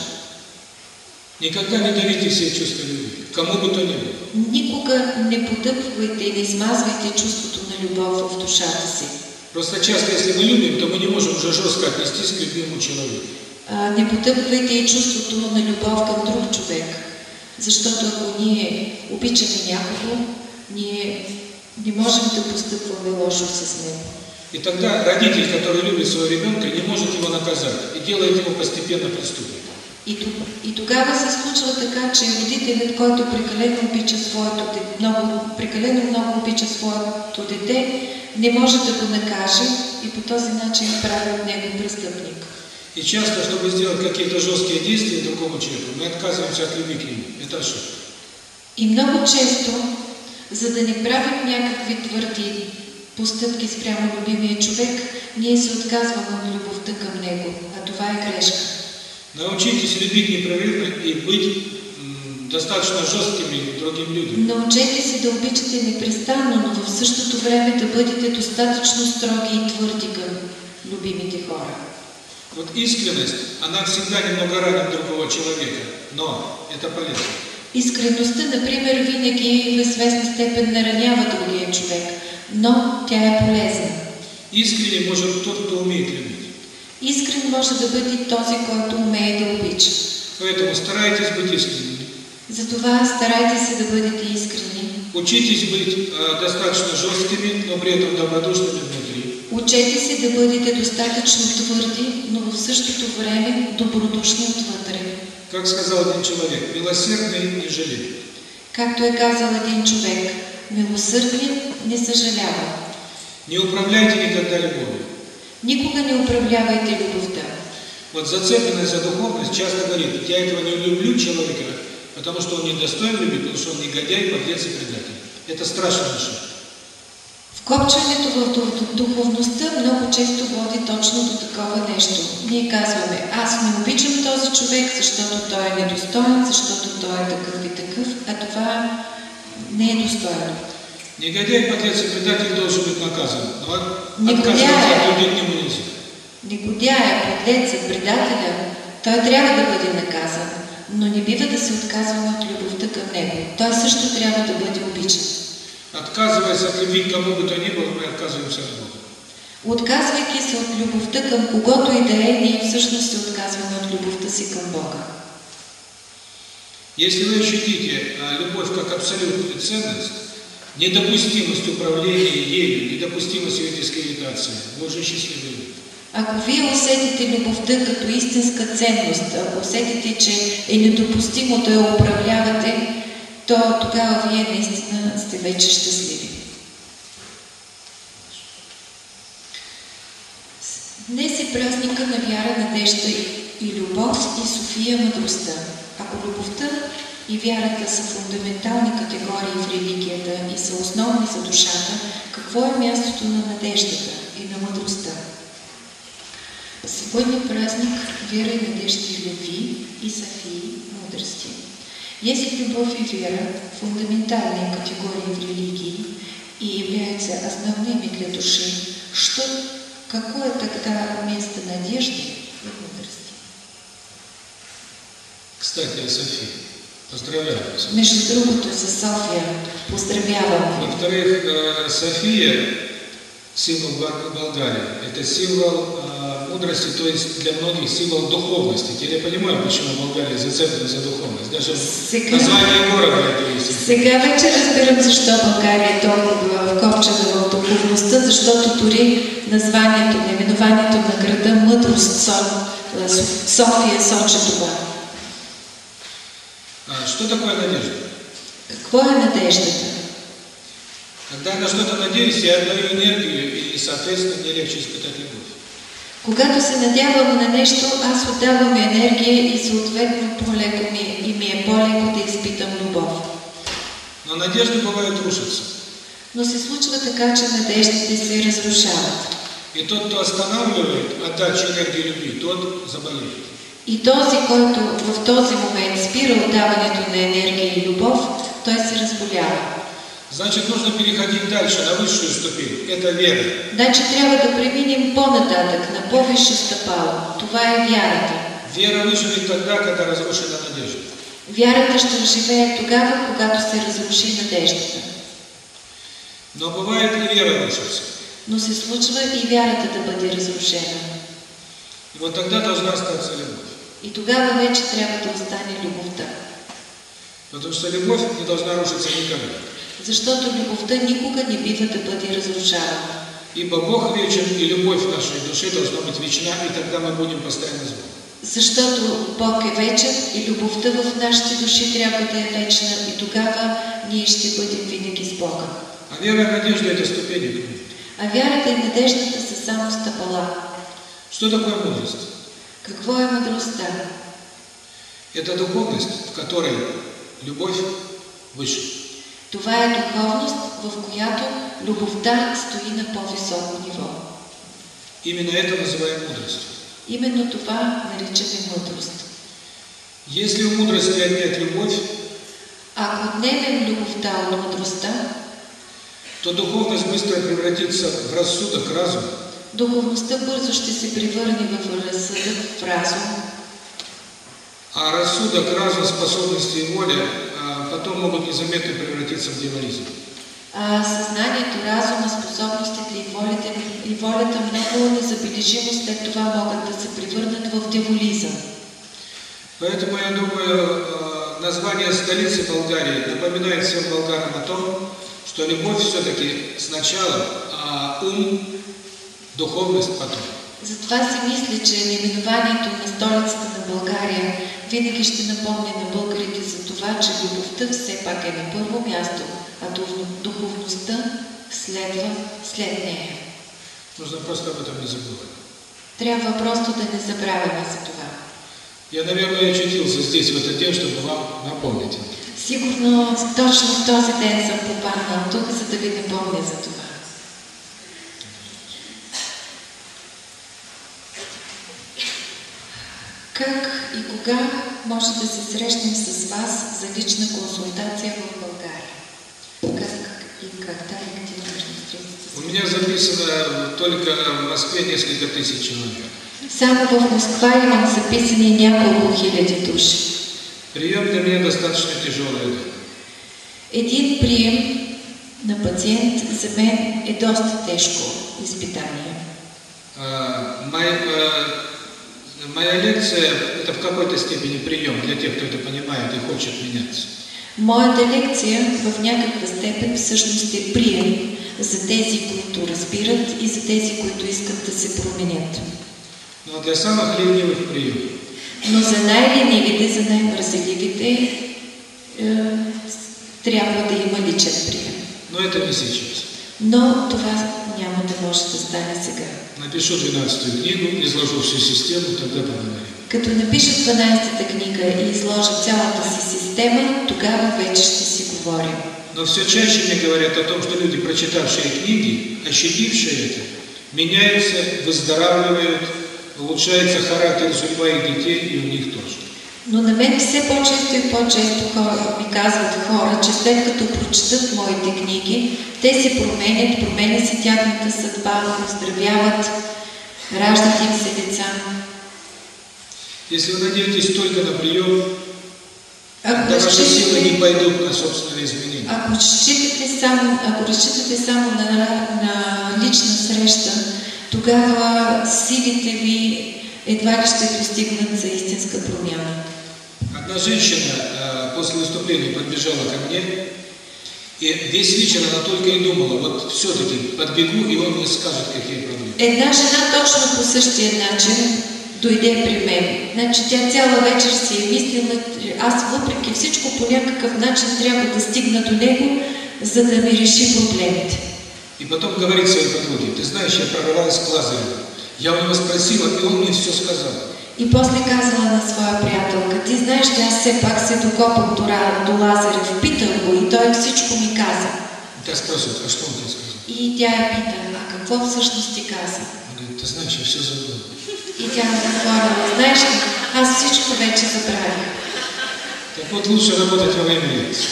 Никогда не давите себе чувство любви, кому бы то ни было. Никога не потъпвайте и не смазвайте чувството на любов в душата си. Просто часто, если мы любим, то мы не можем уже жестко отнестись к любимому человеку. А, не потъпвайте и чувството на любов към друг човек. Защото ако ние обичаме някого, ние не можем да постъпваме лошо с него. И тогда родитель, который любит своего ребенка, не может его наказать и делает его постепенно преступником. И, и тогава се случва така, че родителят, който прекалено обича своето дете, много, прекалено много обича своето дете, не може да го накаже и по този начин прави от него престъпник. И часто, чтобы сделать какие-то жесткие действия другому человеку, мы отказываемся от любви к нему. Это ошибка. И много често, за да не правим някакви твърди постъпки спрямо любимия човек, ние се отказваме от любовта към него, а това е грешка. Научитесь любить непрерывно и быть достаточно жесткими другим людям. Научете се да обичате непрестанно, но в същото време да бъдете достатъчно строги и твърди към любимите хора. Вот искренность, она всегда немного ранит другого человека, но это полезно. Искреността, например, винаги в известна степен наранява другия човек, но тя е полезна. Искренне может тот, кто умеет любить. Искрен може да бъде този, който умее да обича. Поэтому старайтесь быть искренними. Затова старайте се да бъдете искрени. Учитесь быть э, достаточно жесткими, но при этом добродушными внутри. Учете се да бъдете достатъчно твърди, но в същото време добродушни отвътре. Как сказал один человек, милосердный не жалеет. Както е казал един човек, милосърден не съжалява. Не управляйте никогда любовью. Никога не управлявайте любовта. Вот зацепленность за духовность часто говорит, я этого не люблю человека, потому что он не достоин любить, потому что он негодяй, подлец и предатель. Это страшная ошибка. Вкопчването в духовността много често води точно до такова нещо. Ние казваме, аз не обичам този човек, защото той е недостоен, защото той е такъв и такъв, а това не е достойно. Негодяй, подлец и предатель должен быть наказан, нельзя. Негодяя, подлеца, предателя, той трябва да бъде наказан, но не бива да се отказваме от любовта към него. Той също трябва да бъде обичан. Отказываясь от любви к кому бы то ни было, мы отказываемся от Бога. Отказвайки се от любовта към когото и да е, ние всъщност се отказваме от любовта си към Бога. Если вы ощутите а, любовь как абсолютную ценность, недопустимость управления ею, недопустимость ее дискредитации, вы уже счастливы. Ако вие усетите любовта като истинска ценност, ако усетите, че е недопустимо да я управлявате, то тогава вие наистина сте вече щастливи. Днес е празника на вяра, надежда и любов и София мъдростта. Ако любовта и вярата са фундаментални категории в религията и са основни за душата, какво е мястото на надеждата и на мъдростта? Сегодня праздник веры, надежды и любви и Софии мудрости. Если любовь и вера – фундаментальные категории в религии и являются основными для души, что, какое тогда место надежды и мудрости? Кстати, София, поздравляю вас. Между другото, за София поздравявам ви. Во-вторых, э, София, символ Болгарии, это символ э, мудрости, то есть для многих символ духовности. Теперь я понимаю, почему Болгария зацеплена за духовность. Даже Сега- название города это есть. Сега вече разбирам защо България е толкова вкопчена в духовността, защото дори названието, наименованието на града Мъдрост Со- Со- София сочи това. А, Что такое надежда? Какво е надеждата? Когда я на что-то надеюсь, я отдаю энергию, и, соответственно, мне легче испытать любовь. Когато се надявам на нещо, аз отдавам енергия и съответно по-леко ми, и ми е по-леко да изпитам любов. Но надежды бывают рушатся. Но се случва така, че надеждите се разрушават. И тот, кто останавливает отдачу энергии любви, тот заболеет. И този, който в този момент спира отдаването на енергия и любов, той се разболява. Значит, нужно переходить дальше, на высшую ступень. Это вера. Значи трябва да преминем по-нататък, на по-висше стъпало. Това е вярата. Вера выживет тогда, когда разрушена надежда. Вярата ще живее тогава, когато се разруши надеждата. Но бывает и вера рушится. Но се случва и вярата да бъде разрушена. И вот тогда должна остаться любовь. И тогава вече трябва да остане любовта. Потому что любовь не должна рушиться никогда. Защото любовта никога не бива да бъде разрушавана. Ибо Бог вечен, и любовь в нашей душе должна быть вечна, и тогда мы будем постоянно с Богом. Защото Бог е вечен и любовта в нашите души трябва да е вечна и тогава ние ще бъдем винаги с Бога. А вера и надежда – это ступени. А вярата и надеждата са само стъпала. Что такое мудрость? Какво е мъдростта? Это духовность, в которой любовь выше. Това е духовност, в която любовта стои на по-високо ниво. Именно это называем мудростью. Именно това наричаме мъдрост. Если у мудрости отнять любовь, Ако отнемем любовта от мъдростта, то духовность быстро превратится в рассудок, разум, духовността бързо ще се превърне в разсъдък, в разум, а рассудок, разум, способности и воля потом могут незаметно превратиться в дьяволизм. а съзнанието, разума, способностите и волята, и волята много незабележимо след това могат да се превърнат в дяволизъм. Поэтому я думаю, э, название столицы Болгарии напоминает всем болгарам о том, что любовь все-таки сначала, а ум, духовность потом. Затова си мисля, че наименованието на столицата на България винаги ще напомня на българите за това, че любовта все пак е на първо място, а дух- духовността следва след нея. Нужно просто об этом не забывать. Трябва просто да не забравяме за това. Я, наверное, очутился здесь в этот день, чтобы вам напомнить. Сигурно точно в този ден съм попаднал тук, за да ви напомня за това. Как и кога може да се срещнем с вас за лична консултация в България? Как и когда и где У меня записано только в Москве несколько тысяч человек. Само в Москва имам записани няколко хиляди души. Прием для меня достаточно дело. Един прием на пациент за мен е доста тежко изпитание. А, Моя, а, моя лекция – это в какой-то степени прием для тех, кто это понимает и хочет меняться. Моята лекция в някаква степен всъщност е прием за тези, които разбират и за тези, които искат да се променят. Но для самых ленивых прием. Но за най-ленивите, за най-мързеливите е, трябва да има личен прием. Но это не сейчас. Но това няма да може да стане сега. Напишу 12 книгу, изложу всю систему, тогда поговорим. Като напиша 12-та книга и изложа цялата си система, тогава вече ще си говорим. Но все чаще мне говорят о том, что люди, прочитавшие книги, ощутившие это, меняются, выздоравливают, улучшается характер, судьба их детей и у них тоже. Но на мен все по-често и по-често хора, ми казват хора, че след като прочетат моите книги, те се променят, променя се тяхната съдба, оздравяват, раждат им се деца. Если вы надеетесь только на прием, Ако тогда ваши силы не пойдут на собственные изменения. ако разчитате само, ако разчитате само на, на лична среща, тогава силите ви едва ли ще достигнат за истинска промяна. Одна женщина э, после выступления подбежала ко мне, и весь вечер она только и думала, вот все-таки подбегу, и он мне скажет, какие проблемы. Една жена точно по същия начин дойде при мен. Значи тя цяла вечер си е мислила, аз въпреки всичко по някакъв начин трябва да стигна до него, за да ми реши проблемите. И потом говорит своей подруге, ты знаешь, я прорвалась к Лазареву. Я у него спросила, и он мне все сказал. И после казала на своя приятелка, ти знаеш, че аз все пак се докопах до, до Лазарев, питах го и той всичко ми каза. И та спрашивает, а что он тебе сказал? И тя я пита, а какво всъщност ти каза? Ты знаешь, я все забыл. И тя му отговорила, знаеш ли, аз всичко вече забравих. Так вот, лучше работать во время лекции.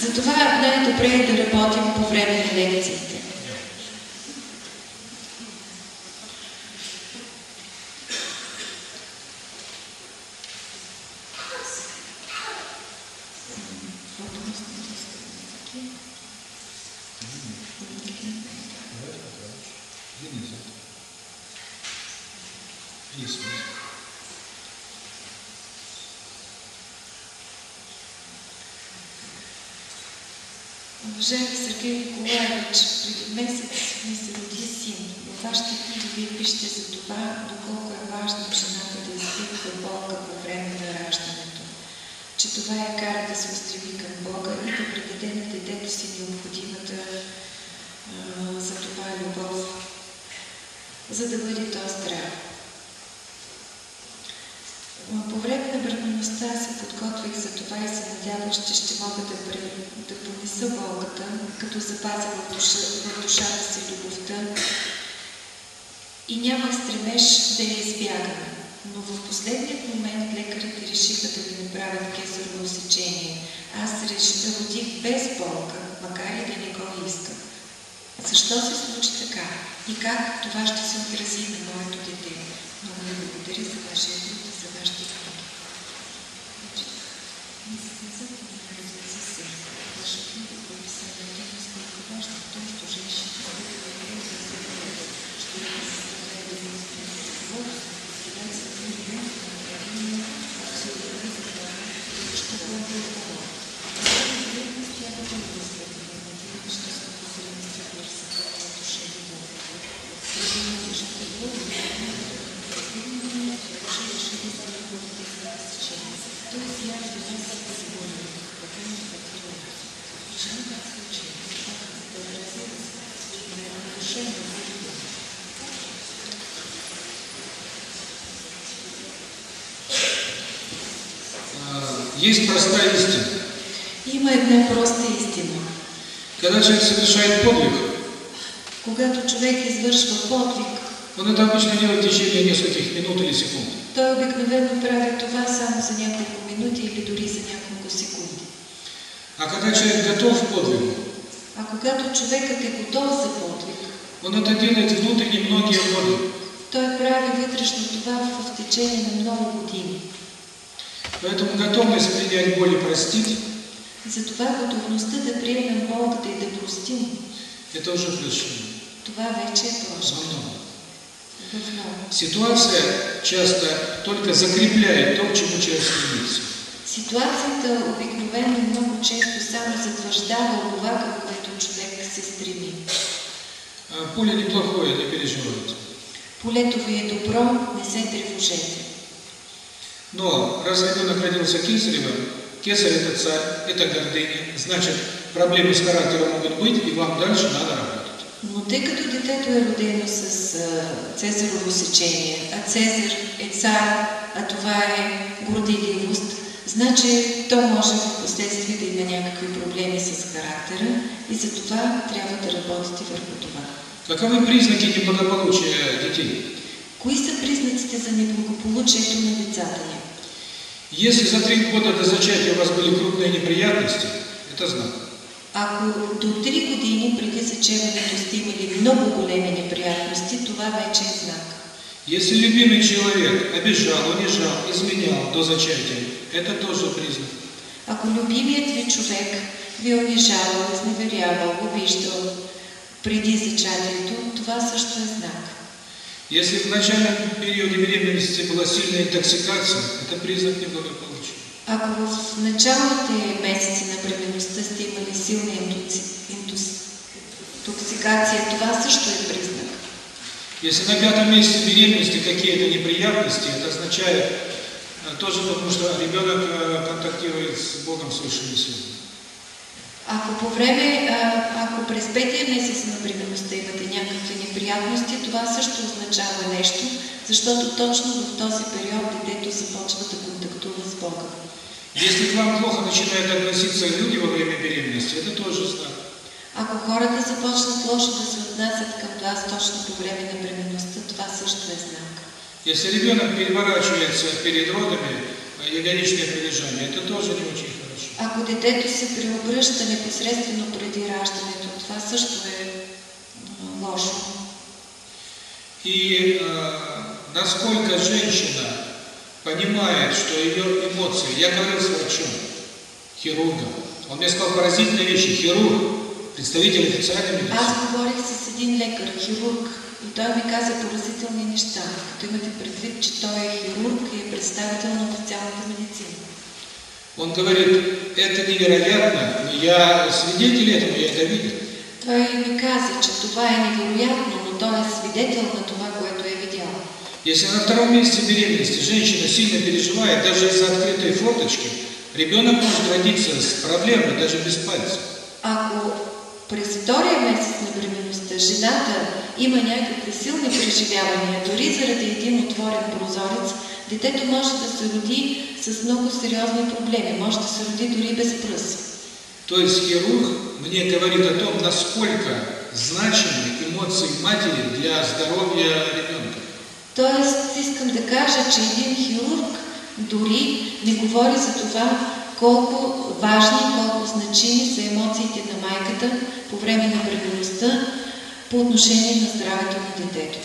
Затова най-добре е да работим по време на лекциите. Есть, есть. Уважаеми Сергей Николаевич, преди месец ми се роди син. Във вашите книги вие пишете за това, доколко е важно жената да изпитва болка по време на раждането. Че това я кара да се устреми към Бога и да предаде на детето си необходимата а, за това любов, за да бъде то здрав. По време на бременността се подготвих за това и се надявах, че ще мога да, пре- да понеса болката, като запазя в, душа, в душата си любовта и нямах стремеж да я избягам. Но в последният момент лекарите решиха да ми направят кесарово сечение. Аз родих без болка, макар и да не го исках. Защо се случи така? И как това ще се отрази на моето дете? Много ви благодаря за вашия труд и за вашите книги. Значи, месяцът на Христос се ваша книга прописана на несколько важно в том, что женщина что чтобы он был здоров. Бедность я потом высказала, надеюсь, что смогу перенести перса в душе любовь. Если не можешь это делать, уже решили за любовь без насыщения. То есть я родилась с болью, пока не хватило. Почему так случилось? Как это отразилось? На душе на любовь. А, Есть простая истина. Има една проста истина. Когда человек совершает подвиг, Когато човек извършва подвиг, он это обычно делает в течение нескольких минут или секунд. той обикновено прави това само за няколко минути или дори за няколко секунди. А когда человек готов к подвигу, А когато човекът е готов за подвиг, он это делает внутренне многие годы. той прави вътрешно това в течение на много години. Поэтому готовность принять боль и простить Затова готовността да приемем болката и да простим, – это уже прощение. това вече е много. Ситуация часто только закрепляет то, к чему человек стремится. Ситуацията обикновено много често само затвърждава това, към което човек се стреми. А Поле неплохое, не переживайте. Полето ви е добро, не се тревожете. Но раз ребенок родился кесаревым, кесарь – это царь, это гордыня, значит, проблемы с характером могут быть, и вам дальше надо работать. Но тъй като детето е родено с Цезарово сечение, а Цезар е цар, а това е горделивост, значи то може в последствие да има някакви проблеми с характера и за това трябва да работите върху това. Каковы признаки неблагополучия детей? Кои са признаците за неблагополучието на децата ни? Если за три года до зачатия у вас были крупные неприятности, это знак. Ако до 3 години преди зачеването сте имали много големи неприятности, това вече е знак. Если любимый человек обижал, унижал, изменял до зачатия, это тоже признак. Ако любимият ви човек ви унижавал, изневерявал, обиждал преди зачатието, това също е знак. Если в начальном периоде беременности была сильная интоксикация, это признак неблагополучия. Ако в началните месеци на бременността сте имали силна интоксикация, това също е признак. Если на пятом месяце беременности какие-то неприятности, это означает э, тоже потому, что ребенок э, контактирует с Богом свыше силами. Ако по време, ако през петия месец на бременността имате някакви неприятности, това също означава нещо, защото точно в този период детето започва да контактува с Бога. Если к вам плохо начинают относиться люди во время беременности, это тоже знак. Ако хората започнат лошо да се отнасят към вас точно по време на бременността, това също е знак. Если ребенок переворачивается перед родами, ягодичное прилежание, это тоже не очень. Ако детето се преобръща непосредствено преди раждането, това също е лошо. И э, насколько женщина понимает, что ее эмоции, я говорил с врачом, хирургом, он мне сказал поразительные вещи, хирург, представитель официальной медицины. Аз говорих с един лекар, хирург, и той ми каза поразителни неща, като имате предвид, че той е хирург и е представител на официалната медицина. Он говорит, это невероятно, но я свидетель этому, я это видел. Той ми каза, че това е невероятно, но той е свидетел на това, което е видял. Если на втором месяце беременности женщина сильно переживает, даже из-за открытой форточки, ребенок может родиться с проблемой, даже без пальца. Ако през втория месец на бременността жената има някакви силни преживявания, дори заради един отворен прозорец, детето може да се роди с много сериозни проблеми, може да се роди дори без пръст. То есть хирург мне говорит о том, насколько значимы эмоции матери для здоровья ребенка. Тоест, искам да кажа, че един хирург дори не говори за това колко важни, колко значими са емоциите на майката по време на бременността по отношение на здравето на детето.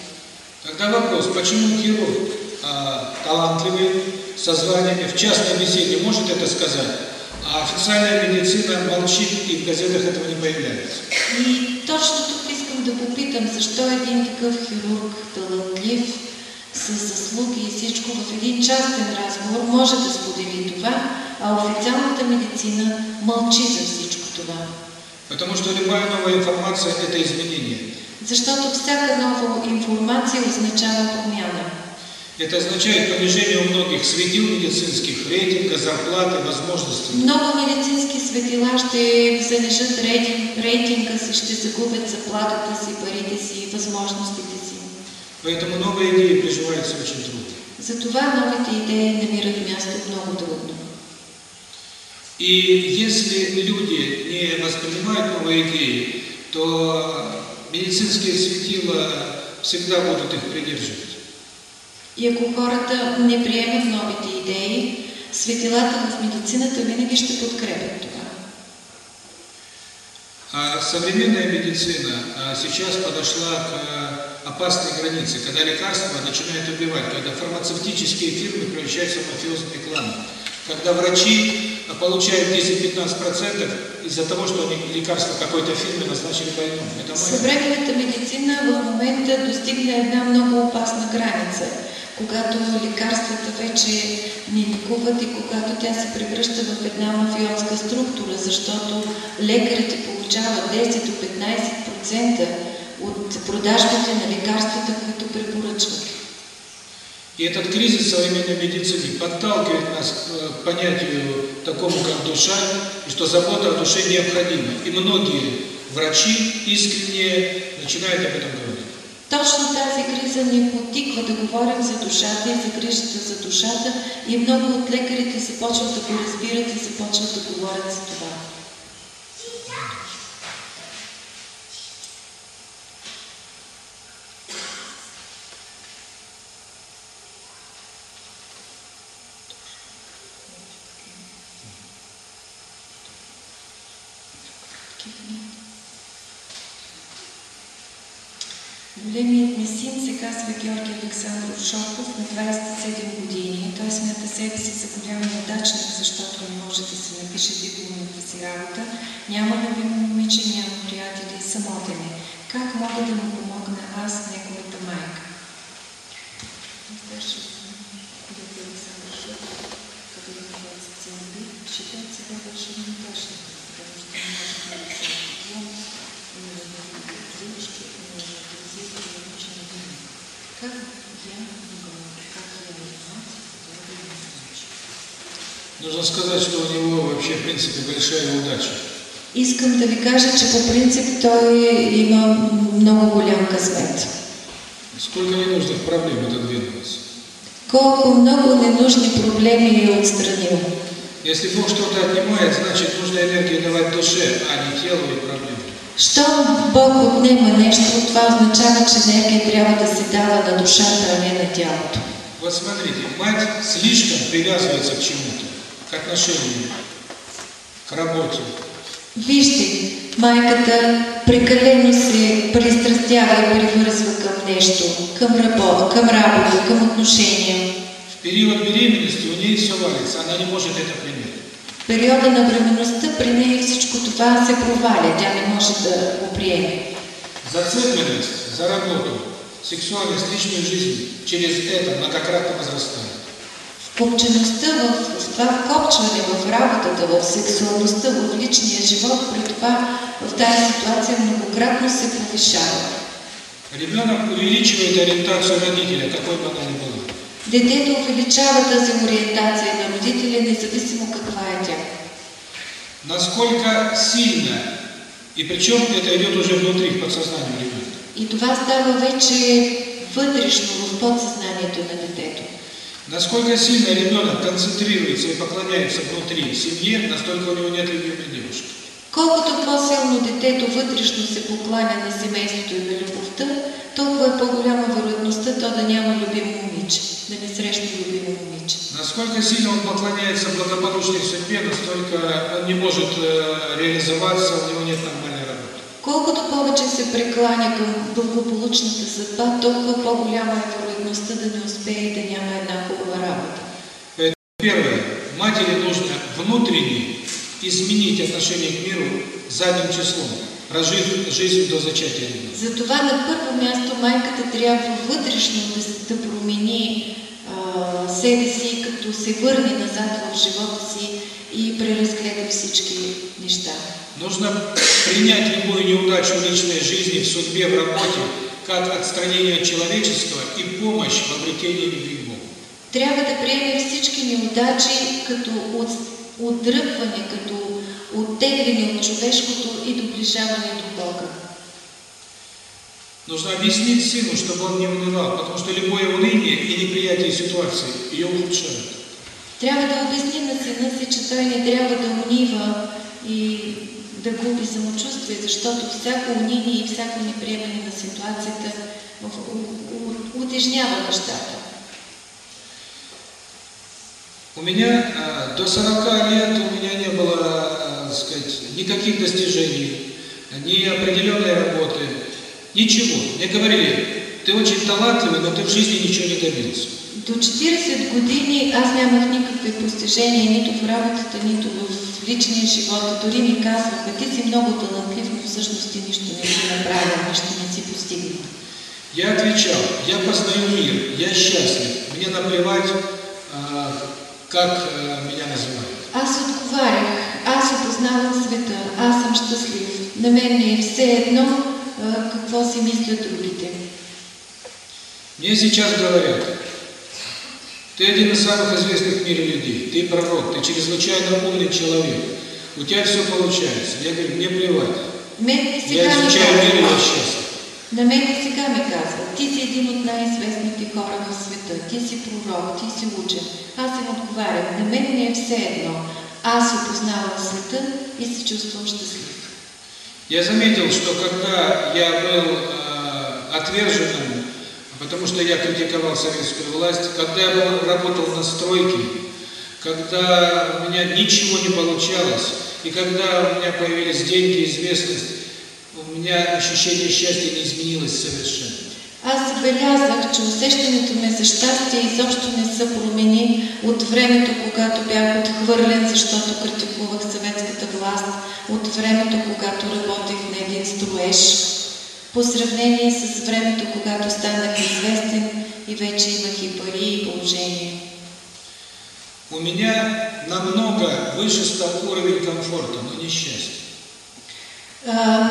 Тогда вопрос, почему хирург а, талантливый, со званиями в частной беседе может это сказать, а официальная медицина молчит и в газетах этого не появляется? И точно тук искам да попитам, защо един такъв хирург, талантлив, с заслуги и всичко в един частен разговор може да сподели това, а официалната медицина мълчи за всичко това. Потому что любая новая информация – это изменение. Защото всяка нова информация означава промяна. Это означает понижение у многих светил медицинских, рейтинга, зарплаты, возможностей. Много медицински светила ще занижат рейтинг, рейтинга си, ще загубят заплатата си, парите си, възможностите си. Поэтому новые идеи приживаются очень трудно. Затова новите идеи намират място много трудно. И если люди не воспринимают новые идеи, то медицинские светила всегда будут их придерживать. И ако хората не приемат новите идеи, светилата в медицината винаги ще подкрепят това. А современная медицина а, сейчас подошла к а, опасной границе, когда лекарства начинают убивать, когда фармацевтические фирмы превращаются в мафиозные кланы, когда врачи а, получают 10-15% из-за того, что они лекарство какой-то фирме назначили больному. Съвременната медицина в момента достигна една много опасна граница, когато лекарствата вече ни лекуват и когато тя се превръща в една мафиотска структура, защото лекарите получават 10 до 15% от продажбите на лекарствата, които препоръчват. И этот кризис современной медицине подталкивает нас к понятию такому, как душа, и что забота о душе необходима. И многие врачи искренне начинают об этом говорить. Точно тази криза ни потиква да говорим за душата и за грижата за душата и много от лекарите започват да го разбират и започват да говорят за това. Големият ми казва Георги Александров Шопов на 27 години. Той смята себе си за голям неудачник, защото не може да се напише дипломната си работа. Няма любимо момиче, няма приятели самотен е. Как мога да му помогна аз, неговата майка? Старший сын, доктор Александр Шепов, который называется ЦМБ, считает себя большим неудачником, потому что не может написать диплом, у него нет девушки, у него нет друзей, и он очень одинок. Как я могла, как я и мать, была бы ему помочь? Нужно сказать, что у него вообще, в принципе, большая удача. Искам да ви кажа, че по принцип той има много голям късмет. Сколько ненужных проблем отодвинулось. Колко много ненужни проблеми е отстранил. Если Бог что-то отнимает, значит нужно энергию давать душе, а не телу и проблемам. Щом Бог отнема нещо, това означава, че енергия трябва да се дава на душата, а не на тялото. Вот смотрите, мать слишком привязывается к чему-то, к отношениям, к работе. Вижте, майката прекалено се пристрастява и привързва към нещо, към, рабо, към работа, към отношения. В период беременности у нее все валится, она не может это принять. В периода на бременността при нея всичко това се проваля, тя не може да го приеме. Зацепленность за работу, сексуальность, личную жизнь через это многократно возрастает. Вкопчеността в, в това вкопчване в работата, в сексуалността, в личния живот, при това в тази ситуация многократно се повишава. Ребенок увеличивает ориентацию родителя, какой бы она ни была. Детето увеличава тази ориентация на родителя, независимо каква е тя. Насколько сильно, и причем это идет уже внутри, в подсознании ребенка. И това става вече вътрешно в подсъзнанието на детето. Насколько сильно ребенок концентрируется и поклоняется внутри семье, настолько у него нет любимой девушки. Колкото по-силно детето вътрешно се покланя на семейството и на любовта, толкова е по-голяма вероятността то да няма любимо момиче, да не срещне любимо момиче. Насколько сильно он поклоняется благополучной судьбе, настолько он не может э, реализоваться, у него нет нормальной. Колкото повече се прекланя към благополучната съдба, толкова по-голяма е вероятността да не успее и да няма една хубава работа. Первое. Матери нужно внутренне изменить отношение к миру задним числом, прожив жизнь до зачатия ребенка. Затова на първо място майката трябва вътрешно да, промени а, себе си, като се върне назад в живота си и преразгледа всички неща. Нужно принять любую неудачу в личной жизни, в судьбе, в работе, как отстранение от человечества и помощь в обретении любви к Богу. Трябва да приеме всички неудачи като от, отдръпване, като оттегляне от човешкото и доближаване до Бога. Нужно объяснить сыну, чтобы он не унывал, потому что любое уныние и неприятие ситуации ее ухудшает. Трябва да обясни на сина си, че той не трябва да унива и да губи самочувствие, защото всяко униние и всяко неприемане на ситуацията утежнява нещата. У меня а, до 40 лет у меня не было, так сказать, никаких достижений, ни определенной работы, ничего. Мне говорили, ты очень талантливый, но ты в жизни ничего не добился. До 40 години аз нямах никакви постижения нито в работата, нито в личния живот. Дори ми казваха, ти си много талантлив, но всъщност ти нищо не си направил, нищо не си постигнал. Я отвечал, я познаю мир, я счастлив, мне наплевать, а, как а, меня называют. Аз отговарях, аз опознавам света, аз съм щастлив. На мен ми е все едно а, какво си мислят другите. Мне сейчас говорят, ты один из самых известных в мире людей, ты пророк, ты чрезвычайно умный человек, у тебя все получается. Я говорю, мне плевать, я изучаю мир и я счастлив. на мен и сега ми казват, ти си един от най-известните хора в света, ти си пророк, ти си учен. Аз им отговарям, на мен ми е все едно. Аз опознавам света и се чувствам щастлив. Я заметил, что когда я был э, отверженным, потому что я критиковал советскую власть, когда я работал на стройке, когда у меня ничего не получалось, и когда у меня появились деньги, известность, у меня ощущение счастья не изменилось совершенно. Аз забелязах, че усещането ми за щастие изобщо не се промени от времето, когато бях отхвърлен, защото критикувах съветската власт, от времето, когато работех на един строеж, по сравнение с времето, когато станах известен и вече имах и пари, и положение. У меня намного выше стал уровень комфорта, но не счастья.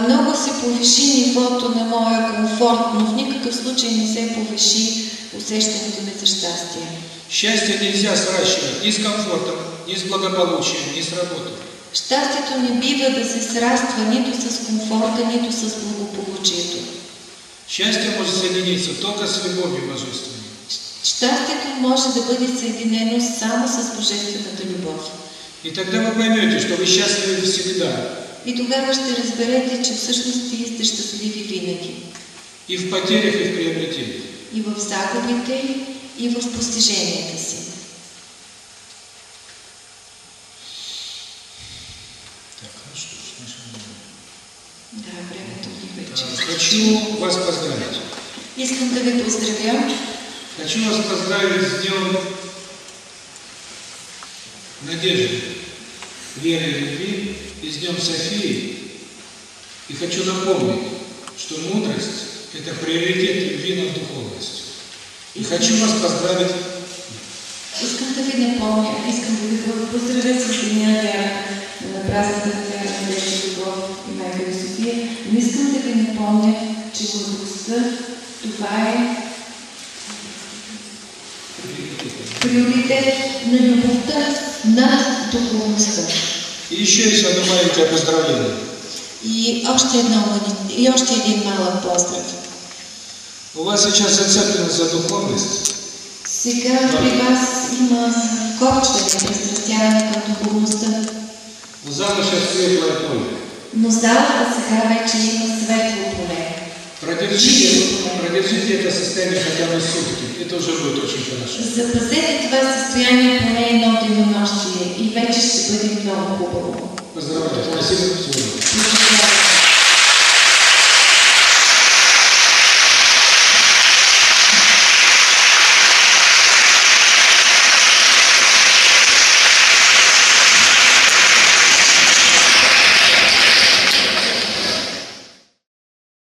Много се повиши нивото на моя комфорт, но в никакъв случай не се повиши усещането ми за щастие. Счастье нельзя сращивать ни с комфортом, ни с благополучием, ни с работой. Щастието не бива да се сраства нито с комфорта, нито с благополучието. Счастье может соединиться только с любовью божественной. Щастието може да бъде съединено само с божествената любов. И тогда вы поймете, что вы счастливы всегда. И тогава ще разберете, че всъщност вие сте щастливи винаги. И в потерях, и в приобретениях. И в загубите, и в постиженията си. Хочу вас поздравить. Искам да ви поздравя. Хочу вас поздравить с Днем Надежды, веры и любви и с Днем Софии. И хочу напомнить, что мудрость – это приоритет любви над духовностью. И хочу вас поздравить Искам да ви напомня, искам да ви поздравя с Деня вяра, на празника да напомня, че мъдростта това е приоритет на любовта над духовността. И еще есть одно маленькое поздравление. И още, едно, и още един малък поздрав. У вас сейчас зацепленность за духовность, Сега при вас има корчване, пристрастяване към духовността, в зале сейчас светлое поле. Но залата сега вече има светло поле. Продержите, продержите это состояние хотя бы сутки. Это уже будет очень хорошо. Запазете това състояние поне едно денонощие и вече ще бъде много хубаво. Поздравляю. Спасибо. Всего доброго. Поздравявам.